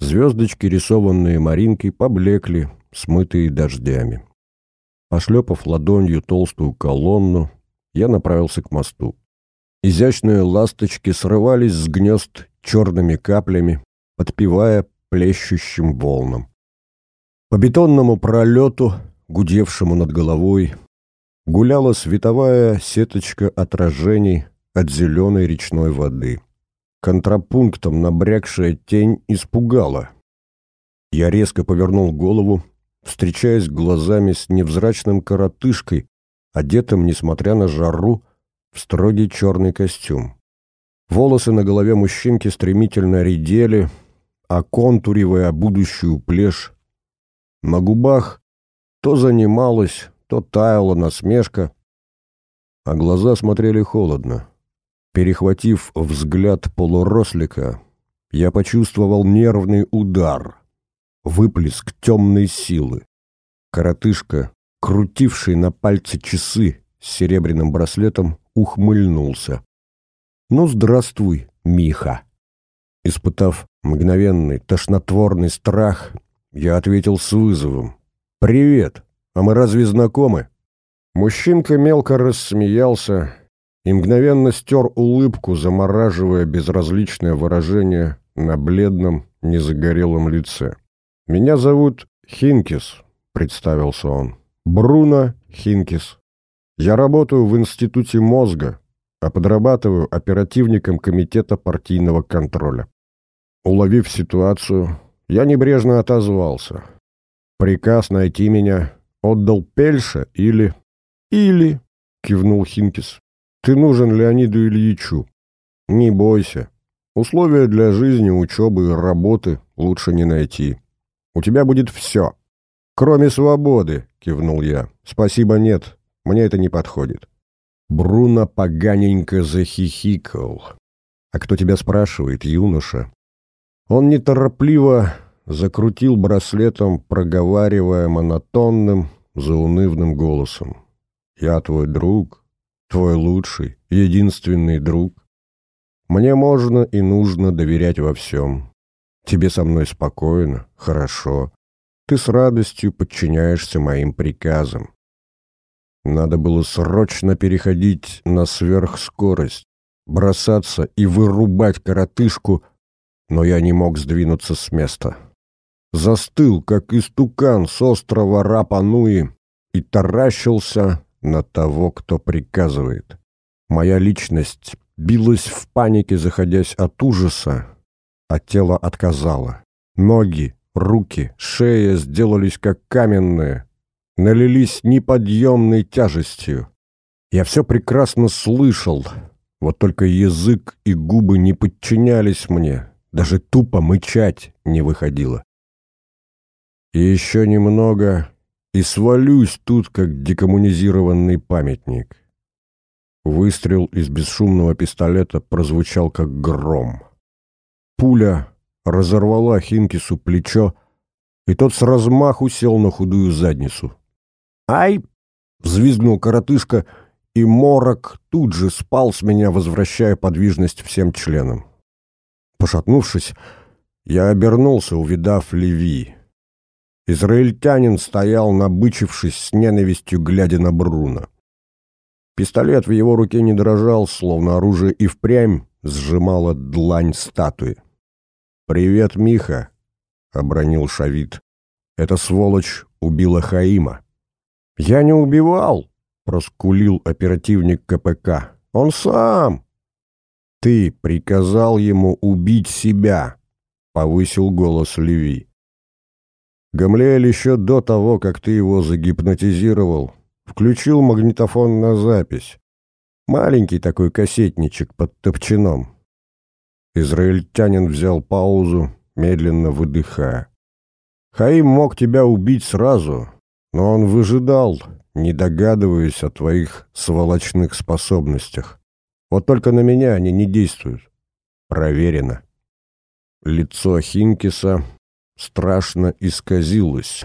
Звездочки, рисованные Маринкой, поблекли, смытые дождями. Пошлепав ладонью толстую колонну, я направился к мосту. Изящные ласточки срывались с гнезд черными каплями, подпевая плещущим волнам. По бетонному пролету, гудевшему над головой, гуляла световая сеточка отражений от зеленой речной воды. Контрапунктом набрякшая тень испугала. Я резко повернул голову, встречаясь глазами с невзрачным коротышкой, одетым, несмотря на жару, в строгий черный костюм. Волосы на голове мужчинки стремительно редели, оконтуривая будущую плешь. На губах то занималась, то таяла насмешка, а глаза смотрели холодно. Перехватив взгляд полурослика, я почувствовал нервный удар, выплеск темной силы. Коротышка, крутивший на пальце часы с серебряным браслетом, ухмыльнулся. «Ну, здравствуй, Миха!» Испытав мгновенный, тошнотворный страх, я ответил с вызовом. «Привет! А мы разве знакомы?» Мужчинка мелко рассмеялся и мгновенно стер улыбку, замораживая безразличное выражение на бледном, незагорелом лице. «Меня зовут Хинкис», — представился он. «Бруно Хинкис. Я работаю в Институте мозга, а подрабатываю оперативником Комитета партийного контроля. Уловив ситуацию, я небрежно отозвался. Приказ найти меня отдал Пельша или... Или, кивнул Хинкис, ты нужен Леониду Ильичу. Не бойся. Условия для жизни, учебы и работы лучше не найти. У тебя будет все. Кроме свободы, кивнул я. Спасибо, нет. Мне это не подходит. Бруно поганенько захихикал. «А кто тебя спрашивает, юноша?» Он неторопливо закрутил браслетом, проговаривая монотонным, заунывным голосом. «Я твой друг, твой лучший, единственный друг. Мне можно и нужно доверять во всем. Тебе со мной спокойно, хорошо. Ты с радостью подчиняешься моим приказам. Надо было срочно переходить на сверхскорость, бросаться и вырубать коротышку, но я не мог сдвинуться с места. Застыл, как истукан с острова Рапануи, и таращился на того, кто приказывает. Моя личность билась в панике, заходясь от ужаса, а тело отказало. Ноги, руки, шея сделались как каменные, налились неподъемной тяжестью. Я все прекрасно слышал, Вот только язык и губы не подчинялись мне, даже тупо мычать не выходило. И еще немного, и свалюсь тут, как декоммунизированный памятник. Выстрел из бесшумного пистолета прозвучал, как гром. Пуля разорвала Хинкису плечо, и тот с размаху сел на худую задницу. «Ай!» — взвизгнул коротышка, и морок тут же спал с меня, возвращая подвижность всем членам. Пошатнувшись, я обернулся, увидав Леви. Израильтянин стоял, набычившись с ненавистью, глядя на Бруно. Пистолет в его руке не дрожал, словно оружие и впрямь сжимала длань статуи. «Привет, Миха!» — обронил Шавид. «Эта сволочь убила Хаима». «Я не убивал!» — проскулил оперативник КПК. «Он сам!» «Ты приказал ему убить себя!» — повысил голос Леви. Гамлеэль еще до того, как ты его загипнотизировал, включил магнитофон на запись. Маленький такой кассетничек под топчаном. Израильтянин взял паузу, медленно выдыхая. Хаим мог тебя убить сразу, но он выжидал, не догадываясь о твоих сволочных способностях. Вот только на меня они не действуют. Проверено. Лицо Хинкиса страшно исказилось.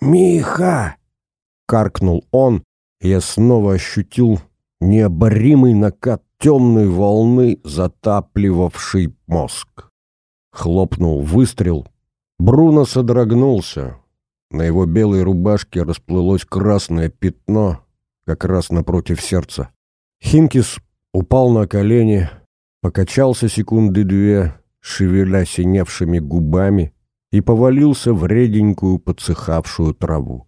«Миха!» — каркнул он, и я снова ощутил необоримый накат темной волны, затапливавший мозг. Хлопнул выстрел. Бруно содрогнулся. На его белой рубашке расплылось красное пятно, как раз напротив сердца. Хинкис упал на колени, покачался секунды две, шевеля синевшими губами, и повалился в реденькую подсыхавшую траву.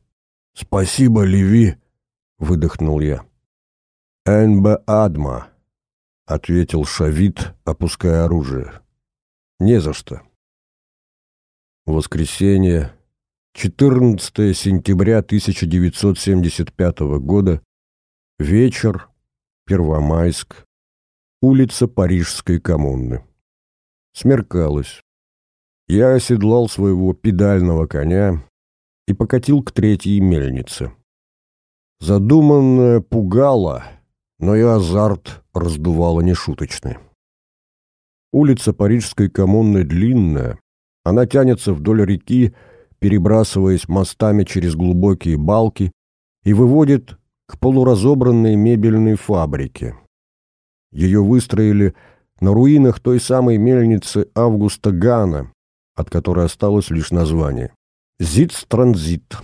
«Спасибо, Леви!» — выдохнул я. «Энбе Адма», — ответил Шавид, опуская оружие. «Не за что». Воскресенье, 14 сентября 1975 года, вечер, Первомайск, улица Парижской коммуны. Смеркалось. Я оседлал своего педального коня и покатил к третьей мельнице. Задуманное пугало, но и азарт раздувало нешуточный. Улица Парижской коммуны длинная, она тянется вдоль реки, перебрасываясь мостами через глубокие балки и выводит к полуразобранной мебельной фабрике. Ее выстроили на руинах той самой мельницы Августа Гана, от которой осталось лишь название. Зиц-транзит.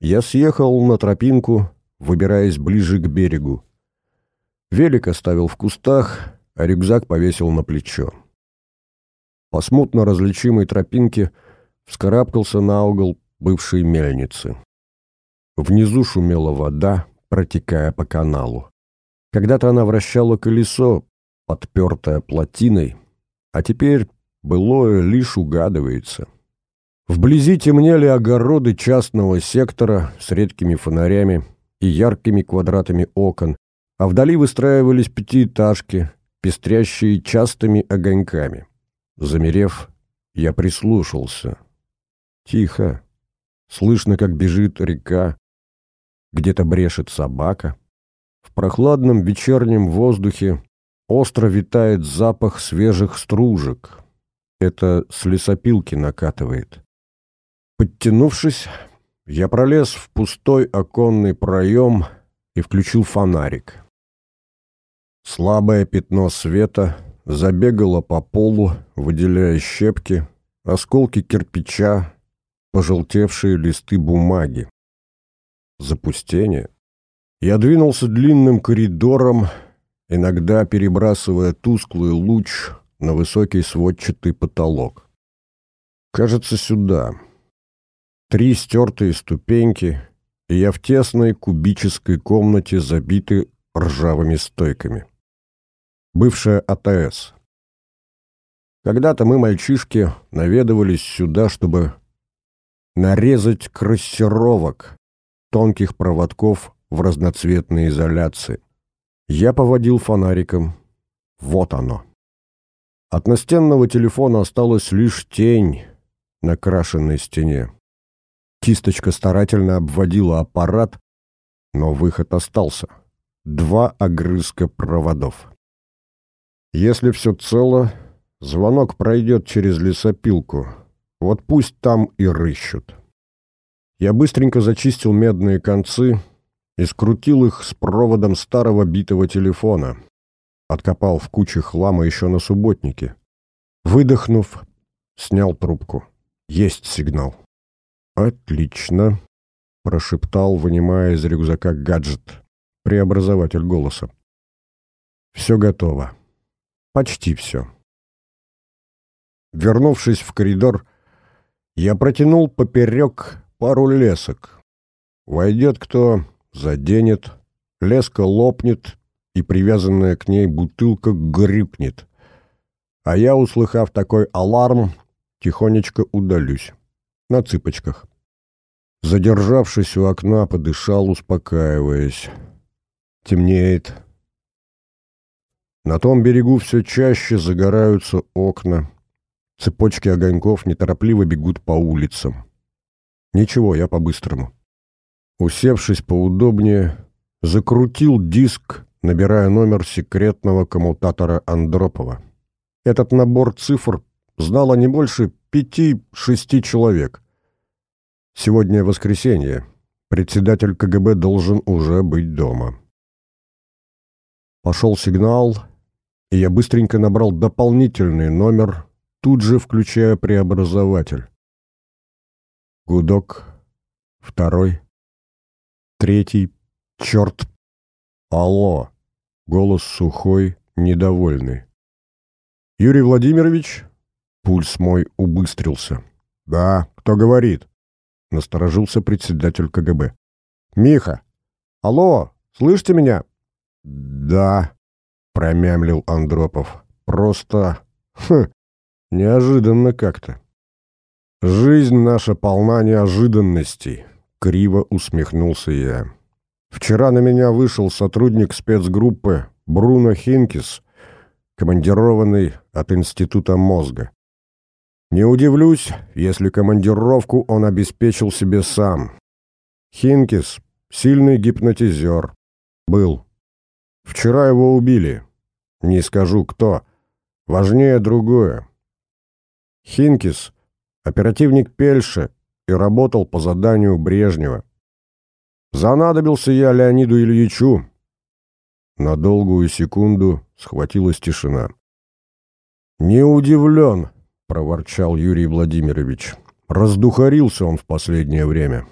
Я съехал на тропинку, выбираясь ближе к берегу. Велик оставил в кустах, а рюкзак повесил на плечо. По смутно различимой тропинке вскарабкался на угол бывшей мельницы. Внизу шумела вода, протекая по каналу. Когда-то она вращала колесо, подпертое плотиной, а теперь былое лишь угадывается. Вблизи темнели огороды частного сектора с редкими фонарями и яркими квадратами окон, а вдали выстраивались пятиэтажки, пестрящие частыми огоньками. Замерев, я прислушался. Тихо. Слышно, как бежит река. Где-то брешет собака. В прохладном вечернем воздухе остро витает запах свежих стружек. Это с лесопилки накатывает. Подтянувшись, я пролез в пустой оконный проем и включил фонарик. Слабое пятно света забегало по полу, выделяя щепки, осколки кирпича, пожелтевшие листы бумаги. Запустение. Я двинулся длинным коридором, иногда перебрасывая тусклый луч на высокий сводчатый потолок. Кажется, сюда. Три стертые ступеньки, и я в тесной кубической комнате, забитой ржавыми стойками. Бывшая АТС. Когда-то мы, мальчишки, наведывались сюда, чтобы нарезать красировок, тонких проводков в разноцветной изоляции. Я поводил фонариком. Вот оно. От настенного телефона осталась лишь тень на крашенной стене. Кисточка старательно обводила аппарат, но выход остался. Два огрызка проводов. Если все цело, звонок пройдет через лесопилку. Вот пусть там и рыщут. Я быстренько зачистил медные концы и скрутил их с проводом старого битого телефона. Откопал в куче хлама еще на субботнике. Выдохнув, снял трубку. Есть сигнал. «Отлично», — прошептал, вынимая из рюкзака гаджет, преобразователь голоса. «Все готово. Почти все». Вернувшись в коридор, я протянул поперек пару лесок. Войдет кто, заденет, леска лопнет, и привязанная к ней бутылка грипнет. А я, услыхав такой аларм, тихонечко удалюсь. На цыпочках. Задержавшись у окна, подышал, успокаиваясь. Темнеет. На том берегу все чаще загораются окна. Цепочки огоньков неторопливо бегут по улицам. Ничего, я по-быстрому. Усевшись поудобнее, закрутил диск, набирая номер секретного коммутатора Андропова. Этот набор цифр знало не больше пяти-шести человек. Сегодня воскресенье. Председатель КГБ должен уже быть дома. Пошел сигнал, и я быстренько набрал дополнительный номер, тут же включая преобразователь. Гудок. Второй. Третий. Черт. Алло. Голос сухой, недовольный. Юрий Владимирович? Пульс мой убыстрился. Да, кто говорит? Насторожился председатель КГБ. Миха. Алло, слышите меня? Да, промямлил Андропов. Просто... Хм, неожиданно как-то. Жизнь наша полна неожиданностей, криво усмехнулся я. Вчера на меня вышел сотрудник спецгруппы Бруно Хинкис, командированный от Института мозга. Не удивлюсь, если командировку он обеспечил себе сам. Хинкис — сильный гипнотизер. Был. Вчера его убили. Не скажу, кто. Важнее другое. Хинкис — оперативник Пельше и работал по заданию Брежнева. Занадобился я Леониду Ильичу. На долгую секунду схватилась тишина. «Не удивлен», — проворчал Юрий Владимирович. «Раздухарился он в последнее время».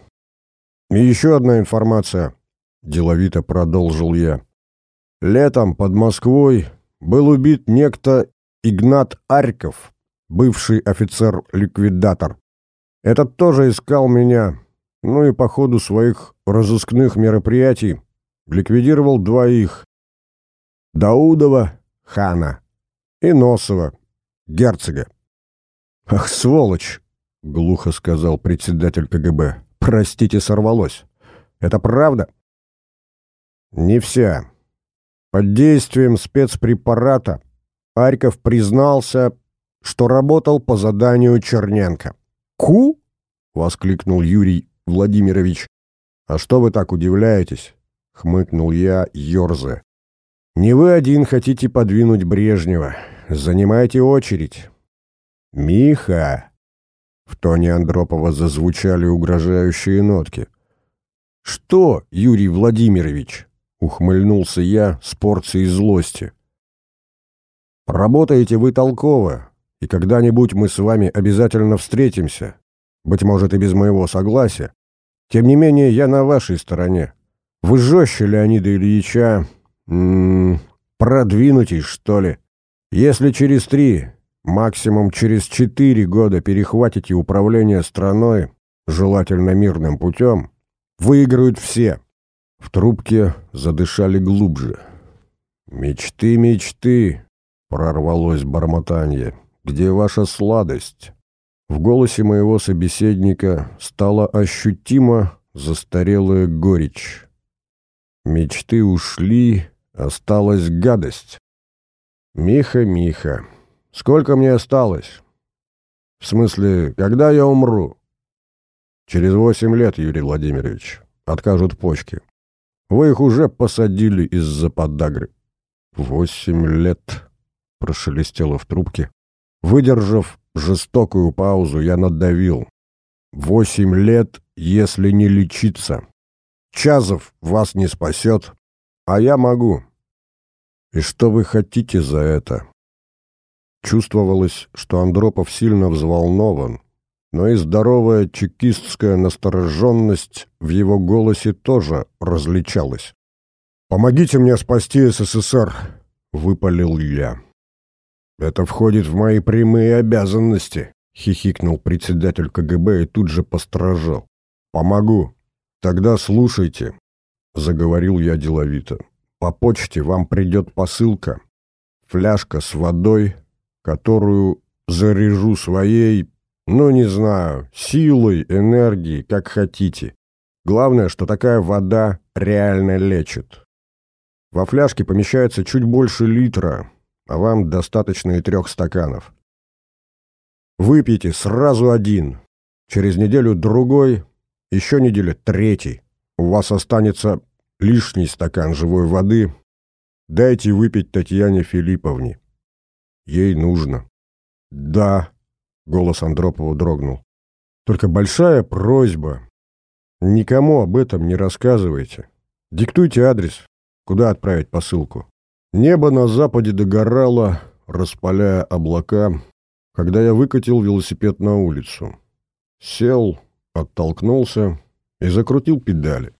«И еще одна информация», — деловито продолжил я. «Летом под Москвой был убит некто Игнат Арьков, бывший офицер-ликвидатор. Этот тоже искал меня, ну и по ходу своих разыскных мероприятий ликвидировал двоих. Даудова, хана, и Носова, герцога. «Ах, сволочь!» — глухо сказал председатель КГБ. «Простите, сорвалось. Это правда?» «Не вся. Под действием спецпрепарата Арьков признался, что работал по заданию Черненко». «Ку?» — воскликнул Юрий Владимирович. «А что вы так удивляетесь?» — хмыкнул я, ерзая. «Не вы один хотите подвинуть Брежнева. Занимайте очередь». «Миха!» — в тоне Андропова зазвучали угрожающие нотки. «Что, Юрий Владимирович?» — ухмыльнулся я с порцией злости. «Работаете вы толково, и когда-нибудь мы с вами обязательно встретимся, быть может, и без моего согласия. Тем не менее, я на вашей стороне. Вы жестче Леонида Ильича. М -м, продвинутей, что ли. Если через три, максимум через четыре года перехватите управление страной, желательно мирным путем, выиграют все. В трубке задышали глубже. «Мечты, мечты!» — прорвалось бормотанье. «Где ваша сладость?» В голосе моего собеседника стала ощутимо застарелая горечь. Мечты ушли, Осталась гадость. Миха, Миха, сколько мне осталось? В смысле, когда я умру? Через восемь лет, Юрий Владимирович, откажут почки. Вы их уже посадили из-за подагры. Восемь лет, прошелестело в трубке. Выдержав жестокую паузу, я надавил. Восемь лет, если не лечиться. Чазов вас не спасет, а я могу. И что вы хотите за это? Чувствовалось, что Андропов сильно взволнован, но и здоровая чекистская настороженность в его голосе тоже различалась. «Помогите мне спасти СССР!» — выпалил я. «Это входит в мои прямые обязанности», — хихикнул председатель КГБ и тут же постражал. «Помогу. Тогда слушайте», — заговорил я деловито. «По почте вам придет посылка. Фляжка с водой, которую заряжу своей, ну, не знаю, силой, энергией, как хотите. Главное, что такая вода реально лечит. Во фляжке помещается чуть больше литра, а вам достаточно и трех стаканов. Выпейте сразу один. Через неделю другой, еще неделю третий. У вас останется лишний стакан живой воды. Дайте выпить Татьяне Филипповне. Ей нужно. Да, голос Андропова дрогнул. Только большая просьба. Никому об этом не рассказывайте. Диктуйте адрес, куда отправить посылку. Небо на западе догорало, распаляя облака, когда я выкатил велосипед на улицу. Сел, оттолкнулся и закрутил педали.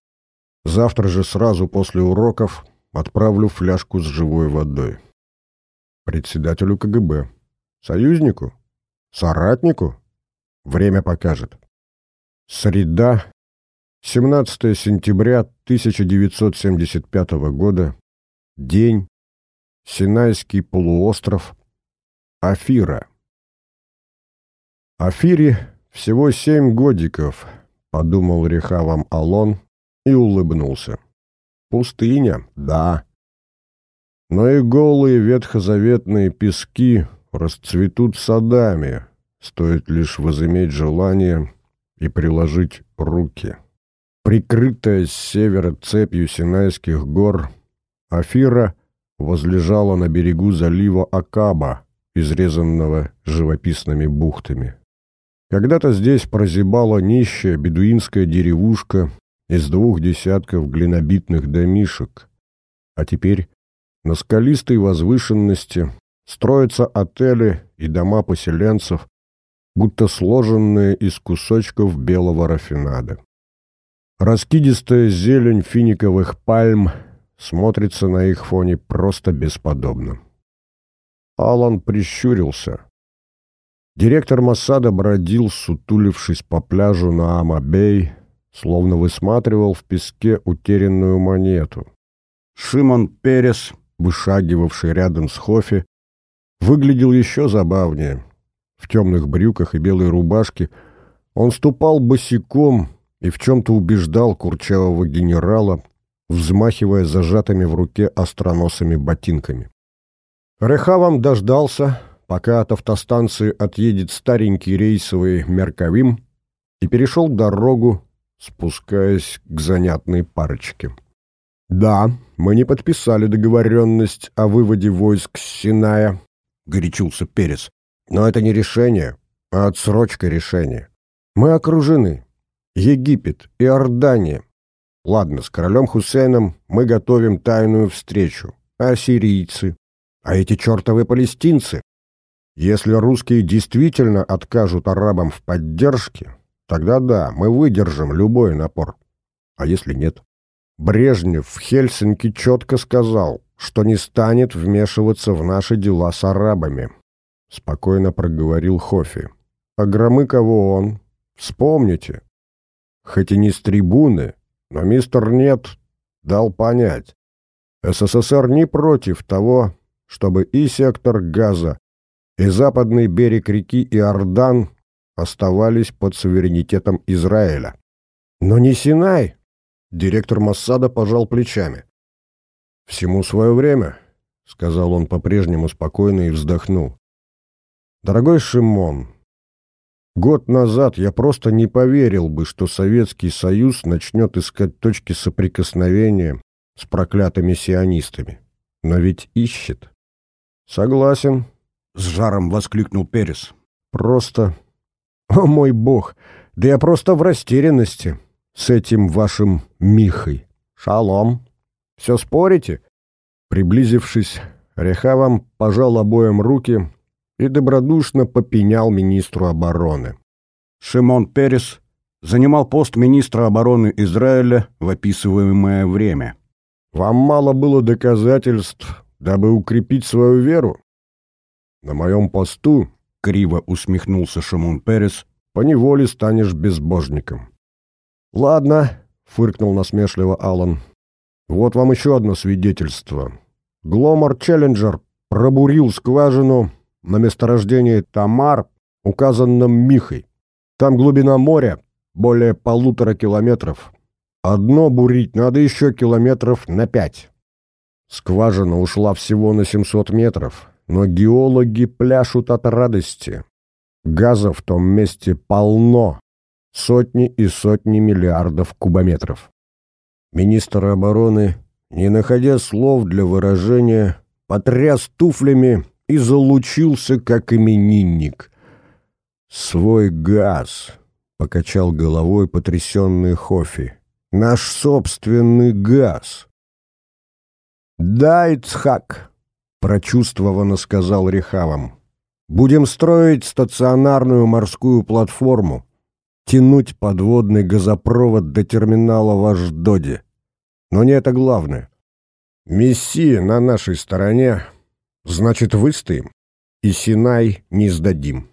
Завтра же сразу после уроков отправлю фляжку с живой водой председателю КГБ. Союзнику? Соратнику? Время покажет. Среда, 17 сентября 1975 года. День. Синайский полуостров. Афира. Афире всего семь годиков, подумал Рехавам Алон и улыбнулся. Пустыня, да но и голые ветхозаветные пески расцветут садами, стоит лишь возыметь желание и приложить руки. Прикрытая с севера цепью Синайских гор, Афира возлежала на берегу залива Акаба, изрезанного живописными бухтами. Когда-то здесь прозябала нищая бедуинская деревушка из двух десятков глинобитных домишек, а теперь на скалистой возвышенности строятся отели и дома поселенцев, будто сложенные из кусочков белого рафинада. Раскидистая зелень финиковых пальм смотрится на их фоне просто бесподобно. Алан прищурился. Директор Массада бродил, сутулившись по пляжу на Амабей, словно высматривал в песке утерянную монету. Шимон Перес вышагивавший рядом с Хофи, выглядел еще забавнее. В темных брюках и белой рубашке он ступал босиком и в чем-то убеждал курчавого генерала, взмахивая зажатыми в руке остроносыми ботинками. Рехавам дождался, пока от автостанции отъедет старенький рейсовый Мерковим, и перешел дорогу, спускаясь к занятной парочке. «Да, мы не подписали договоренность о выводе войск с Синая», — горячился Перес. «Но это не решение, а отсрочка решения. Мы окружены. Египет, Иордания. Ладно, с королем Хусейном мы готовим тайную встречу. А сирийцы? А эти чертовы палестинцы? Если русские действительно откажут арабам в поддержке, тогда да, мы выдержим любой напор. А если нет? Брежнев в Хельсинки четко сказал, что не станет вмешиваться в наши дела с арабами. Спокойно проговорил Хофи. А кого он? Вспомните. Хоть и не с трибуны, но мистер Нет дал понять. СССР не против того, чтобы и сектор Газа, и западный берег реки Иордан оставались под суверенитетом Израиля. Но не Синай, Директор Массада пожал плечами. «Всему свое время», — сказал он по-прежнему спокойно и вздохнул. «Дорогой Шимон, год назад я просто не поверил бы, что Советский Союз начнет искать точки соприкосновения с проклятыми сионистами. Но ведь ищет». «Согласен», — с жаром воскликнул Перес. «Просто... О мой бог! Да я просто в растерянности с этим вашим Михой. Шалом!» Все спорите?» Приблизившись, Рехавам пожал обоим руки и добродушно попенял министру обороны. Шимон Перес занимал пост министра обороны Израиля в описываемое время. «Вам мало было доказательств, дабы укрепить свою веру?» «На моем посту», — криво усмехнулся Шимон Перес, — «поневоле станешь безбожником». «Ладно», — фыркнул насмешливо Алан, вот вам еще одно свидетельство. Гломор Челленджер пробурил скважину на месторождении Тамар, указанном Михой. Там глубина моря более полутора километров. Одно бурить надо еще километров на пять. Скважина ушла всего на 700 метров, но геологи пляшут от радости. Газа в том месте полно. Сотни и сотни миллиардов кубометров. Министр обороны, не находя слов для выражения, потряс туфлями и залучился, как именинник. «Свой газ!» — покачал головой потрясенный Хофи. «Наш собственный газ!» «Да, Ицхак!» — прочувствованно сказал Рехавам. «Будем строить стационарную морскую платформу тянуть подводный газопровод до терминала в Аждоде. Но не это главное. Мессия на нашей стороне, значит, выстоим, и Синай не сдадим.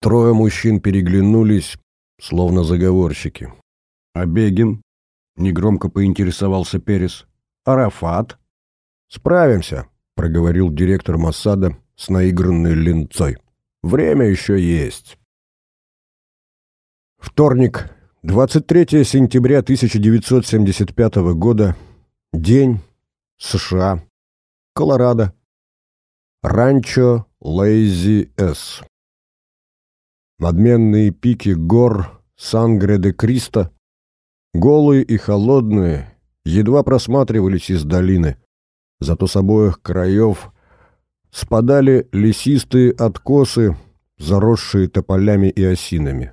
Трое мужчин переглянулись, словно заговорщики. «А Бегин?» — негромко поинтересовался Перес. «Арафат?» «Справимся», — проговорил директор Моссада с наигранной линцой. «Время еще есть». Вторник, 23 сентября 1975 года. День. США. Колорадо. Ранчо Лейзи С. Надменные пики гор Сангре-де-Кристо, голые и холодные, едва просматривались из долины. Зато с обоих краев спадали лесистые откосы, заросшие тополями и осинами.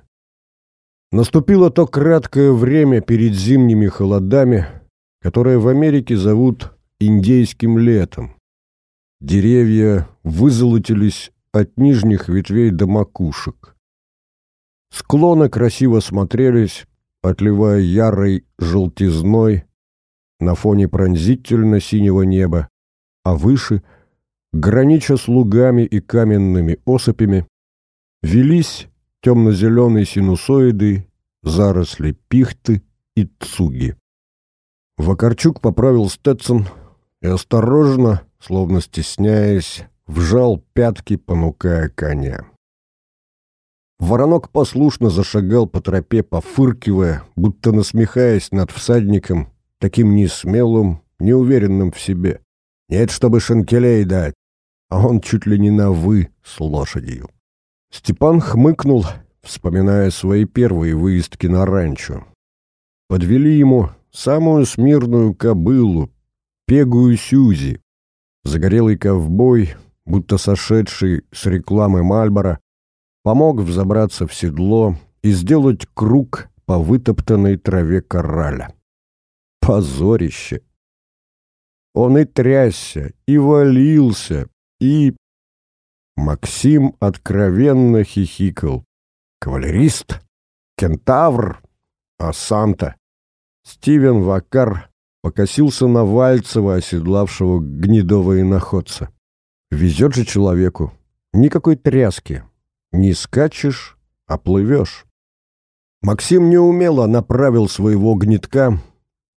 Наступило то краткое время перед зимними холодами, которое в Америке зовут индейским летом. Деревья вызолотились от нижних ветвей до макушек. Склоны красиво смотрелись, отливая ярой желтизной на фоне пронзительно-синего неба, а выше, гранича с лугами и каменными осыпями, велись темно-зеленой синусоиды, заросли пихты и цуги. Вакарчук поправил Стетсон и осторожно, словно стесняясь, вжал пятки, понукая коня. Воронок послушно зашагал по тропе, пофыркивая, будто насмехаясь над всадником, таким несмелым, неуверенным в себе. Нет, чтобы шанкелей дать, а он чуть ли не на «вы» с лошадью. Степан хмыкнул, вспоминая свои первые выездки на ранчо. Подвели ему самую смирную кобылу, пегую Сюзи. Загорелый ковбой, будто сошедший с рекламы Мальбора, помог взобраться в седло и сделать круг по вытоптанной траве кораля. Позорище! Он и трясся, и валился, и Максим откровенно хихикал. Кавалерист, кентавр, а сам-то... Стивен Вакар покосился на Вальцева, оседлавшего гнедого иноходца. Везет же человеку. Никакой тряски. Не скачешь, а плывешь. Максим неумело направил своего гнетка,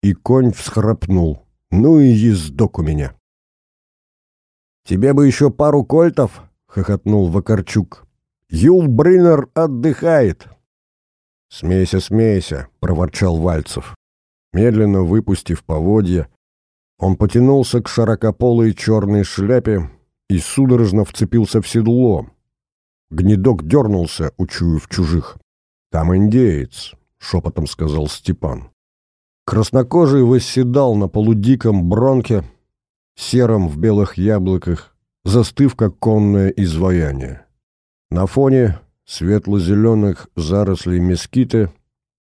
и конь всхрапнул. Ну и ездок у меня. «Тебе бы еще пару кольтов?» — хохотнул Вакарчук. «Юл Бринер отдыхает!» «Смейся, смейся!» — проворчал Вальцев. Медленно выпустив поводья, Он потянулся к широкополой черной шляпе и судорожно вцепился в седло. Гнедок дернулся, учуяв чужих. «Там индеец», — шепотом сказал Степан. Краснокожий восседал на полудиком бронке, сером в белых яблоках, застыв как конное изваяние. На фоне светло-зеленых зарослей мескиты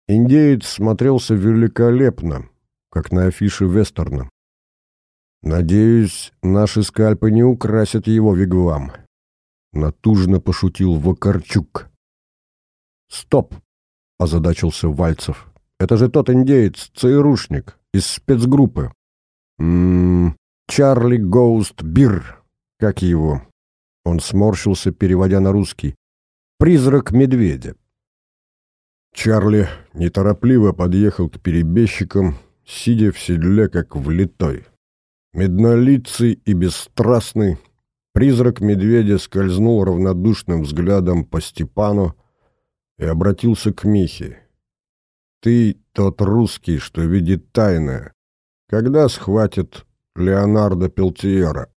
индеец смотрелся великолепно, как на афише вестерна. «Надеюсь, наши скальпы не украсят его вигвам», — натужно пошутил Вакарчук. «Стоп!» — озадачился Вальцев. «Это же тот индеец, ЦРУшник, из спецгруппы. Ммм, Чарли Гоуст Бир, как его?» Он сморщился, переводя на русский. «Призрак медведя». Чарли неторопливо подъехал к перебежчикам, сидя в седле, как влитой. Меднолицый и бесстрастный, призрак медведя скользнул равнодушным взглядом по Степану и обратился к Михе. «Ты тот русский, что видит тайное. Когда схватит Леонардо Пелтиера?»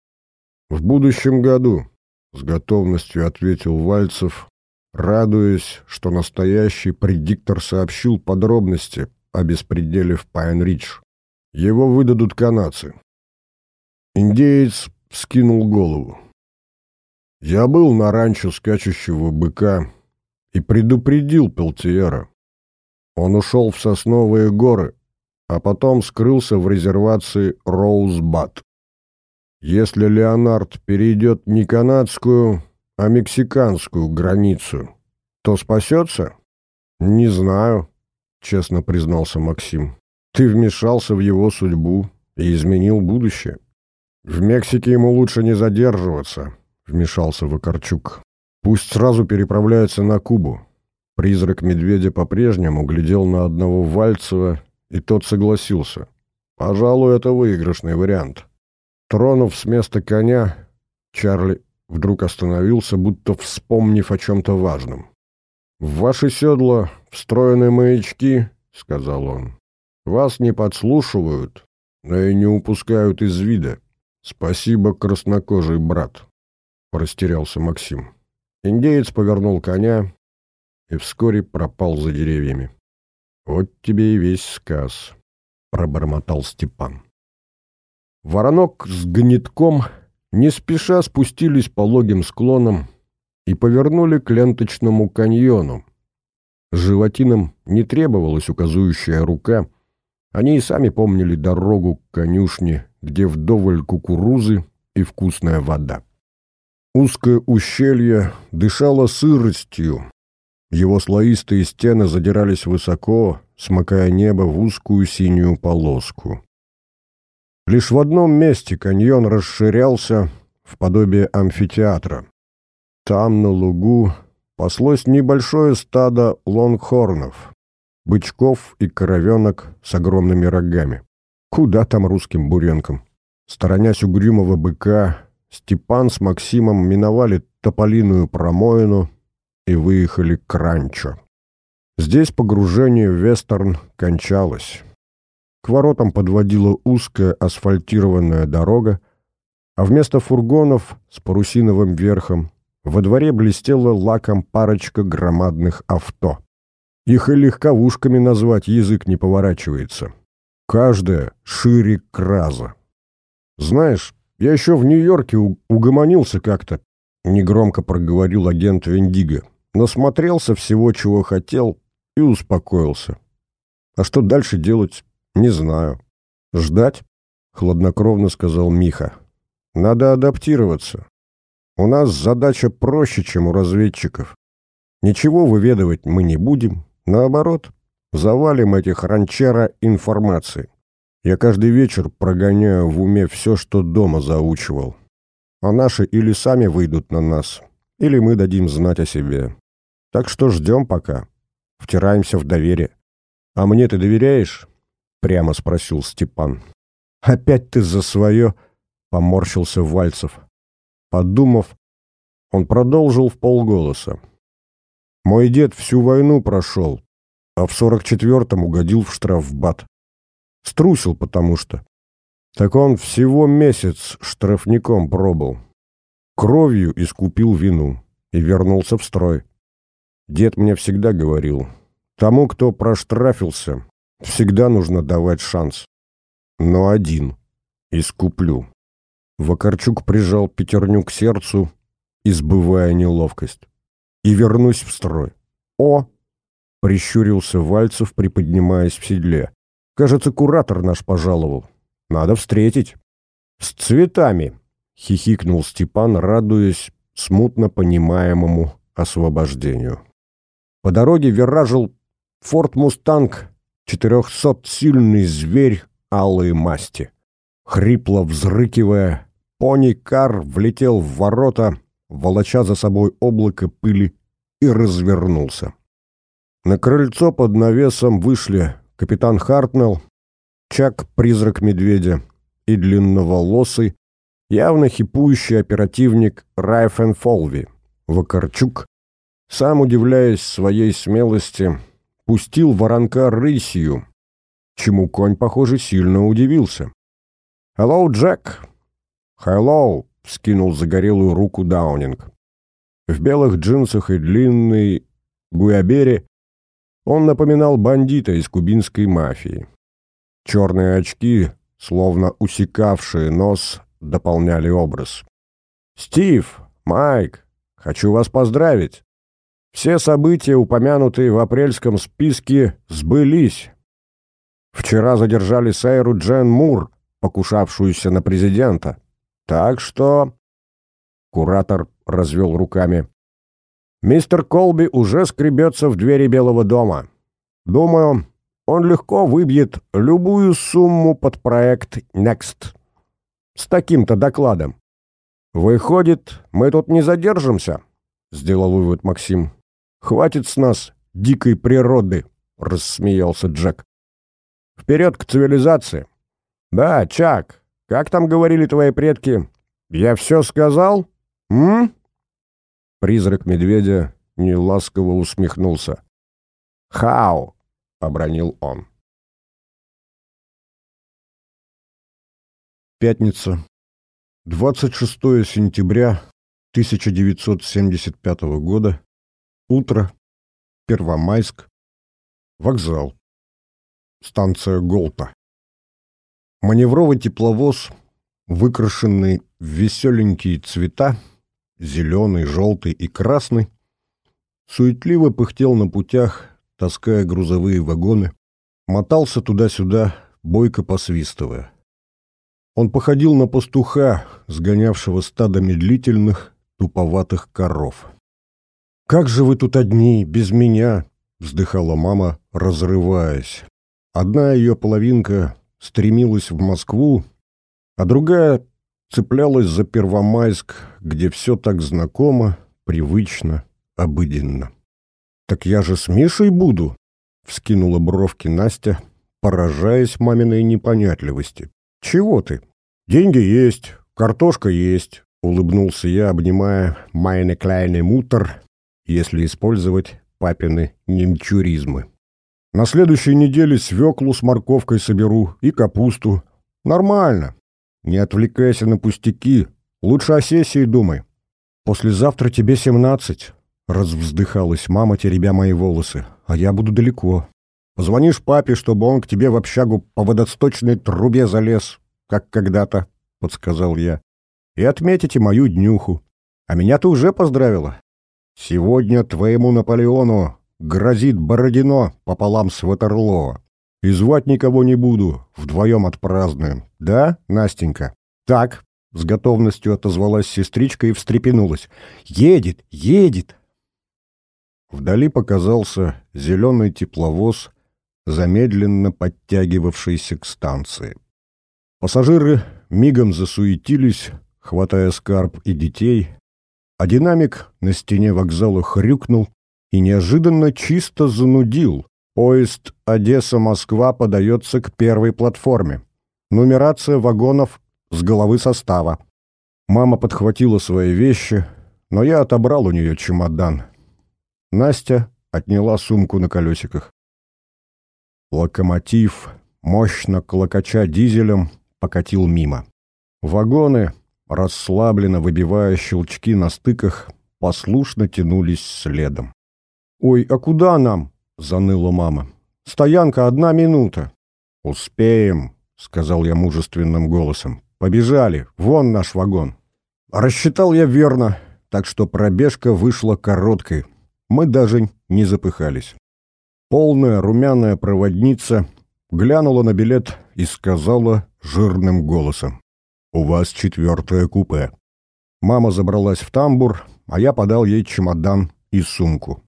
«В будущем году», — с готовностью ответил Вальцев, радуясь, что настоящий предиктор сообщил подробности о беспределе в Пайн-Ридж. Его выдадут канадцы. Индеец скинул голову. Я был на ранчо скачущего быка и предупредил Пелтиера. Он ушел в сосновые горы, а потом скрылся в резервации Роузбад. Если Леонард перейдет не канадскую, а мексиканскую границу, то спасется? Не знаю, честно признался Максим. Ты вмешался в его судьбу и изменил будущее. «В Мексике ему лучше не задерживаться», — вмешался Вакарчук. «Пусть сразу переправляется на Кубу». Призрак медведя по-прежнему глядел на одного Вальцева, и тот согласился. «Пожалуй, это выигрышный вариант». Тронув с места коня, Чарли вдруг остановился, будто вспомнив о чем-то важном. «В ваши седла встроены маячки», — сказал он. «Вас не подслушивают, но и не упускают из вида. «Спасибо, краснокожий брат», — растерялся Максим. Индеец повернул коня и вскоре пропал за деревьями. «Вот тебе и весь сказ», — пробормотал Степан. Воронок с гнетком не спеша спустились по логим склонам и повернули к ленточному каньону. Животинам не требовалась указующая рука, они и сами помнили дорогу к конюшне где вдоволь кукурузы и вкусная вода. Узкое ущелье дышало сыростью. Его слоистые стены задирались высоко, смыкая небо в узкую синюю полоску. Лишь в одном месте каньон расширялся в подобие амфитеатра. Там, на лугу, паслось небольшое стадо лонгхорнов, бычков и коровенок с огромными рогами. Куда там русским буренкам? Сторонясь угрюмого быка, Степан с Максимом миновали тополиную промоину и выехали к ранчо. Здесь погружение в вестерн кончалось. К воротам подводила узкая асфальтированная дорога, а вместо фургонов с парусиновым верхом во дворе блестела лаком парочка громадных авто. Их и легковушками назвать язык не поворачивается. Каждая шире краза. Знаешь, я еще в Нью-Йорке угомонился как-то, негромко проговорил агент Вендиго. Насмотрелся всего, чего хотел, и успокоился. А что дальше делать, не знаю. Ждать? Хладнокровно сказал Миха. Надо адаптироваться. У нас задача проще, чем у разведчиков. Ничего выведывать мы не будем. Наоборот, Завалим этих ранчера информацией. Я каждый вечер прогоняю в уме все, что дома заучивал. А наши или сами выйдут на нас, или мы дадим знать о себе. Так что ждем пока. Втираемся в доверие. А мне ты доверяешь? Прямо спросил Степан. Опять ты за свое? Поморщился Вальцев. Подумав, он продолжил в полголоса. Мой дед всю войну прошел, а в сорок четвертом угодил в штрафбат. Струсил потому что. Так он всего месяц штрафником пробыл. Кровью искупил вину и вернулся в строй. Дед мне всегда говорил, тому, кто проштрафился, всегда нужно давать шанс. Но один. Искуплю. Вакарчук прижал пятерню к сердцу, избывая неловкость. И вернусь в строй. О! Прищурился Вальцев, приподнимаясь в седле. Кажется, куратор наш пожаловал. Надо встретить. С цветами, хихикнул Степан, радуясь смутно понимаемому освобождению. По дороге виражил «Форд Мустанг», четырехсот-сильный зверь алой масти. Хрипло взрыкивая, пони-кар влетел в ворота, волоча за собой облако пыли, и развернулся. На крыльцо под навесом вышли капитан Хартнелл, Чак, призрак медведя, и длинноволосый, явно хипующий оперативник Райфен Фолви, Вакарчук, сам удивляясь своей смелости, пустил воронка рысью, чему конь, похоже, сильно удивился. «Hello, Джек!» «Hello!» — скинул загорелую руку Даунинг. В белых джинсах и длинной гуябере он напоминал бандита из кубинской мафии. Черные очки, словно усекавшие нос, дополняли образ. «Стив! Майк! Хочу вас поздравить! Все события, упомянутые в апрельском списке, сбылись. Вчера задержали Сейру Джен Мур, покушавшуюся на президента. Так что...» Куратор развел руками. Мистер Колби уже скребется в двери Белого дома. Думаю, он легко выбьет любую сумму под проект Next. С таким-то докладом. Выходит, мы тут не задержимся, сделал вывод Максим. Хватит с нас дикой природы, рассмеялся Джек. Вперед к цивилизации. Да, Чак, как там говорили твои предки? Я все сказал? М? Призрак медведя неласково усмехнулся. «Хау!» — обронил он. Пятница. 26 сентября 1975 года. Утро. Первомайск. Вокзал. Станция Голта. Маневровый тепловоз, выкрашенный в веселенькие цвета, зеленый, желтый и красный, суетливо пыхтел на путях, таская грузовые вагоны, мотался туда-сюда, бойко посвистывая. Он походил на пастуха, сгонявшего стадо медлительных, туповатых коров. «Как же вы тут одни, без меня?» — вздыхала мама, разрываясь. Одна ее половинка стремилась в Москву, а другая цеплялась за Первомайск, где все так знакомо, привычно, обыденно. «Так я же с Мишей буду!» — вскинула бровки Настя, поражаясь маминой непонятливости. «Чего ты? Деньги есть, картошка есть», — улыбнулся я, обнимая «Майне Кляйне Мутер», если использовать папины немчуризмы. «На следующей неделе свеклу с морковкой соберу и капусту. Нормально. Не отвлекайся на пустяки. Лучше о сессии думай. Послезавтра тебе семнадцать. Развздыхалась мама, теребя мои волосы. А я буду далеко. Позвонишь папе, чтобы он к тебе в общагу по водосточной трубе залез, как когда-то, — подсказал я. И отметите мою днюху. А меня ты уже поздравила. Сегодня твоему Наполеону грозит Бородино пополам с Ватерлоо. И звать никого не буду, вдвоем отпразднуем. Да, Настенька? Так, с готовностью отозвалась сестричка и встрепенулась. Едет, едет! Вдали показался зеленый тепловоз, замедленно подтягивавшийся к станции. Пассажиры мигом засуетились, хватая скарб и детей, а динамик на стене вокзала хрюкнул и неожиданно чисто занудил, Поезд Одесса-Москва подается к первой платформе. Нумерация вагонов с головы состава. Мама подхватила свои вещи, но я отобрал у нее чемодан. Настя отняла сумку на колесиках. Локомотив, мощно клокоча дизелем, покатил мимо. Вагоны, расслабленно выбивая щелчки на стыках, послушно тянулись следом. «Ой, а куда нам?» — заныла мама. «Стоянка одна минута». «Успеем», — сказал я мужественным голосом. «Побежали, вон наш вагон». Рассчитал я верно, так что пробежка вышла короткой. Мы даже не запыхались. Полная румяная проводница глянула на билет и сказала жирным голосом. «У вас четвертое купе». Мама забралась в тамбур, а я подал ей чемодан и сумку.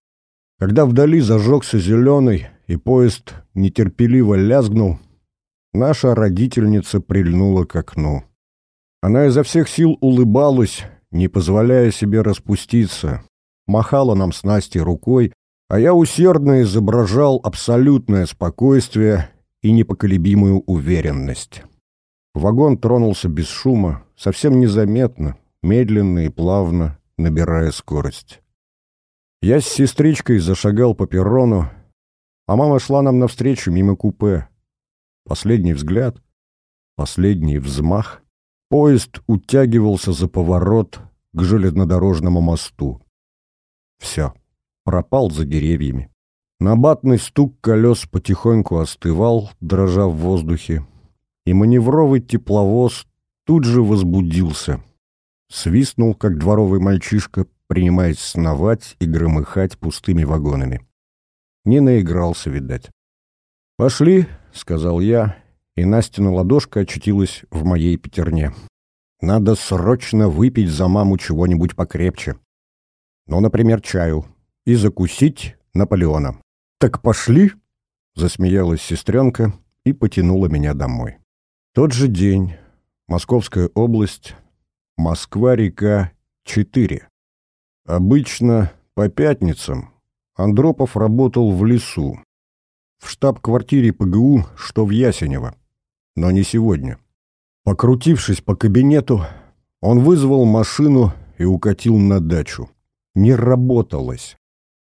Когда вдали зажегся зеленый, и поезд нетерпеливо лязгнул, наша родительница прильнула к окну. Она изо всех сил улыбалась, не позволяя себе распуститься, махала нам с Настей рукой, а я усердно изображал абсолютное спокойствие и непоколебимую уверенность. Вагон тронулся без шума, совсем незаметно, медленно и плавно, набирая скорость. Я с сестричкой зашагал по перрону, а мама шла нам навстречу мимо купе. Последний взгляд, последний взмах. Поезд утягивался за поворот к железнодорожному мосту. Все, пропал за деревьями. Набатный стук колес потихоньку остывал, дрожа в воздухе, и маневровый тепловоз тут же возбудился. Свистнул, как дворовый мальчишка, принимаясь сновать и громыхать пустыми вагонами. Не наигрался, видать. «Пошли», — сказал я, и Настина ладошка очутилась в моей пятерне. «Надо срочно выпить за маму чего-нибудь покрепче. Ну, например, чаю. И закусить Наполеоном». «Так пошли?» — засмеялась сестренка и потянула меня домой. Тот же день. Московская область. Москва-река 4. Обычно по пятницам Андропов работал в лесу, в штаб-квартире ПГУ, что в Ясенево. Но не сегодня. Покрутившись по кабинету, он вызвал машину и укатил на дачу. Не работалось.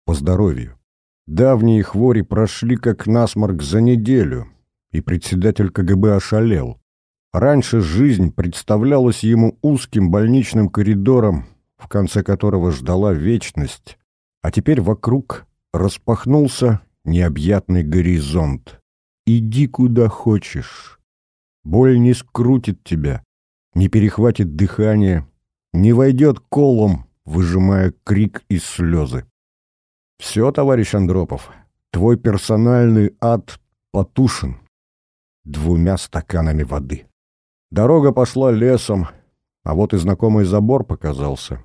По здоровью. Давние хвори прошли как насморк за неделю, и председатель КГБ ошалел. Раньше жизнь представлялась ему узким больничным коридором, в конце которого ждала вечность, а теперь вокруг распахнулся необъятный горизонт. Иди куда хочешь. Боль не скрутит тебя, не перехватит дыхание, не войдет колом, выжимая крик и слезы. Все, товарищ Андропов, твой персональный ад потушен двумя стаканами воды. Дорога пошла лесом, а вот и знакомый забор показался.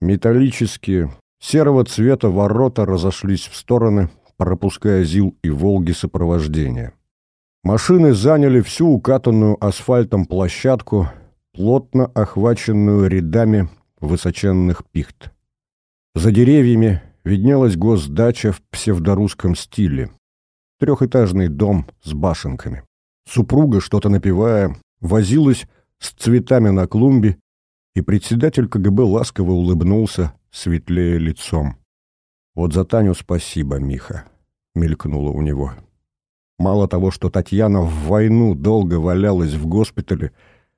Металлические, серого цвета ворота разошлись в стороны, пропуская ЗИЛ и «Волги» сопровождения. Машины заняли всю укатанную асфальтом площадку, плотно охваченную рядами высоченных пихт. За деревьями виднелась госдача в псевдорусском стиле. Трехэтажный дом с башенками. Супруга, что-то напевая, возилась с цветами на клумбе, и председатель КГБ ласково улыбнулся, светлее лицом. «Вот за Таню спасибо, Миха», — мелькнуло у него. Мало того, что Татьяна в войну долго валялась в госпитале,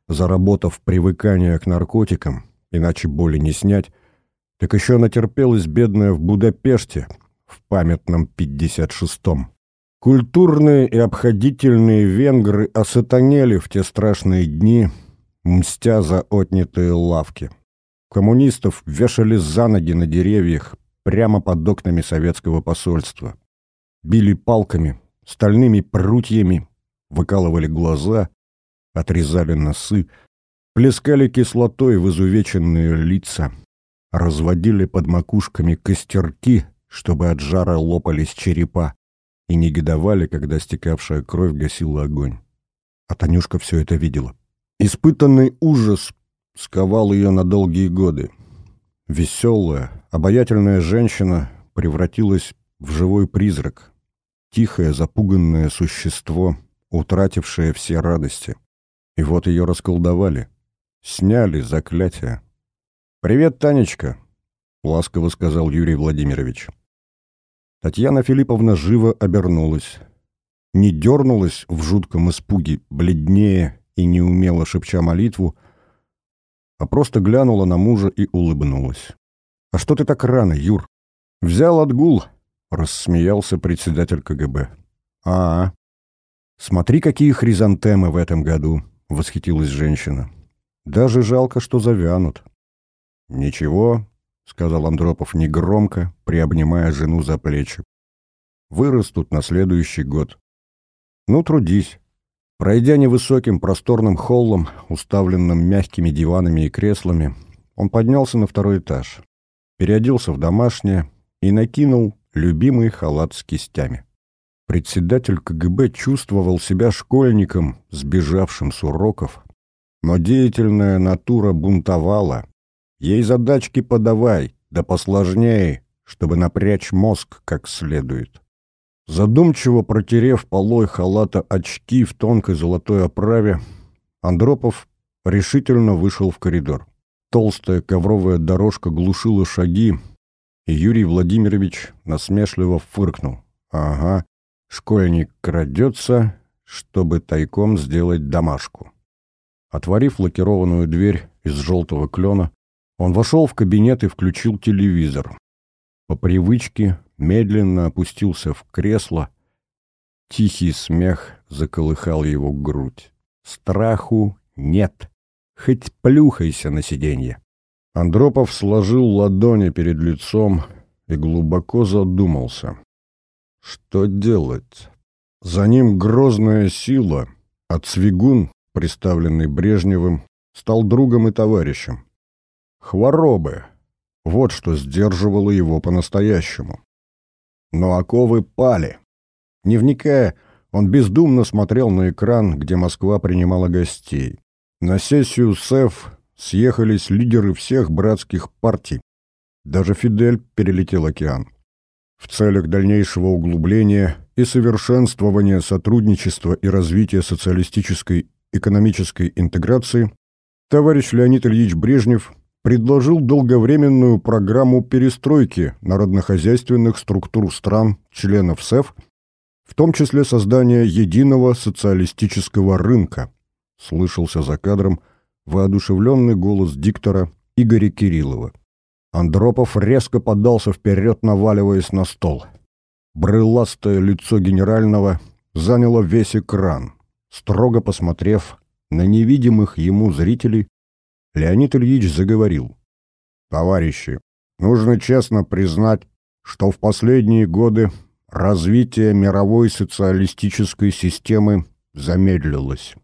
заработав привыкание к наркотикам, иначе боли не снять, так еще натерпелась бедная в Будапеште в памятном 56-м. Культурные и обходительные венгры осатанели в те страшные дни, мстя за отнятые лавки. Коммунистов вешали за ноги на деревьях прямо под окнами советского посольства. Били палками, стальными прутьями, выкалывали глаза, отрезали носы, плескали кислотой в изувеченные лица, разводили под макушками костерки, чтобы от жара лопались черепа, и негодовали, когда стекавшая кровь гасила огонь. А Танюшка все это видела. Испытанный ужас сковал ее на долгие годы. Веселая, обаятельная женщина превратилась в живой призрак, тихое, запуганное существо, утратившее все радости. И вот ее расколдовали, сняли заклятие. «Привет, Танечка!» — ласково сказал Юрий Владимирович. Татьяна Филипповна живо обернулась. Не дернулась в жутком испуге, бледнее и неумело шепча молитву, а просто глянула на мужа и улыбнулась. «А что ты так рано, Юр?» «Взял отгул», — рассмеялся председатель КГБ. «А, смотри, какие хризантемы в этом году», — восхитилась женщина. «Даже жалко, что завянут». «Ничего», — сказал Андропов негромко, приобнимая жену за плечи. «Вырастут на следующий год. Ну, трудись». Пройдя невысоким просторным холлом, уставленным мягкими диванами и креслами, он поднялся на второй этаж, переоделся в домашнее и накинул любимый халат с кистями. Председатель КГБ чувствовал себя школьником, сбежавшим с уроков, но деятельная натура бунтовала. Ей задачки подавай, да посложнее, чтобы напрячь мозг как следует. Задумчиво протерев полой халата очки в тонкой золотой оправе, Андропов решительно вышел в коридор. Толстая ковровая дорожка глушила шаги, и Юрий Владимирович насмешливо фыркнул. «Ага, школьник крадется, чтобы тайком сделать домашку». Отворив лакированную дверь из желтого клена, он вошел в кабинет и включил телевизор. По привычке медленно опустился в кресло. Тихий смех заколыхал его грудь. Страху нет. Хоть плюхайся на сиденье. Андропов сложил ладони перед лицом и глубоко задумался. Что делать? За ним грозная сила, а Цвигун, представленный Брежневым, стал другом и товарищем. Хворобы. Вот что сдерживало его по-настоящему. Но оковы пали. Не вникая, он бездумно смотрел на экран, где Москва принимала гостей. На сессию СЭФ съехались лидеры всех братских партий. Даже Фидель перелетел океан. В целях дальнейшего углубления и совершенствования сотрудничества и развития социалистической экономической интеграции товарищ Леонид Ильич Брежнев предложил долговременную программу перестройки народнохозяйственных структур стран, членов СЭФ, в том числе создание единого социалистического рынка, слышался за кадром воодушевленный голос диктора Игоря Кириллова. Андропов резко подался вперед, наваливаясь на стол. Брыластое лицо генерального заняло весь экран. Строго посмотрев на невидимых ему зрителей, Леонид Ильич заговорил. «Товарищи, нужно честно признать, что в последние годы развитие мировой социалистической системы замедлилось.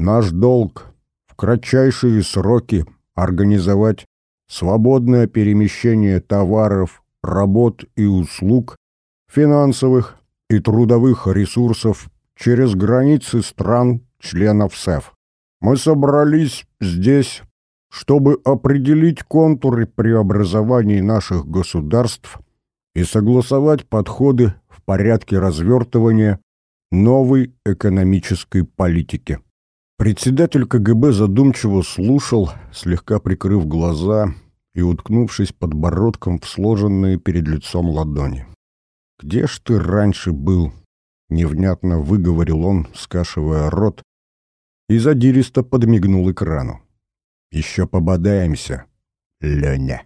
Наш долг в кратчайшие сроки организовать свободное перемещение товаров, работ и услуг, финансовых и трудовых ресурсов через границы стран, членов СЭФ. Мы собрались здесь, чтобы определить контуры преобразований наших государств и согласовать подходы в порядке развертывания новой экономической политики. Председатель КГБ задумчиво слушал, слегка прикрыв глаза и уткнувшись подбородком в сложенные перед лицом ладони. «Где ж ты раньше был?» — невнятно выговорил он, скашивая рот, и задиристо подмигнул экрану. «Еще пободаемся, Леня».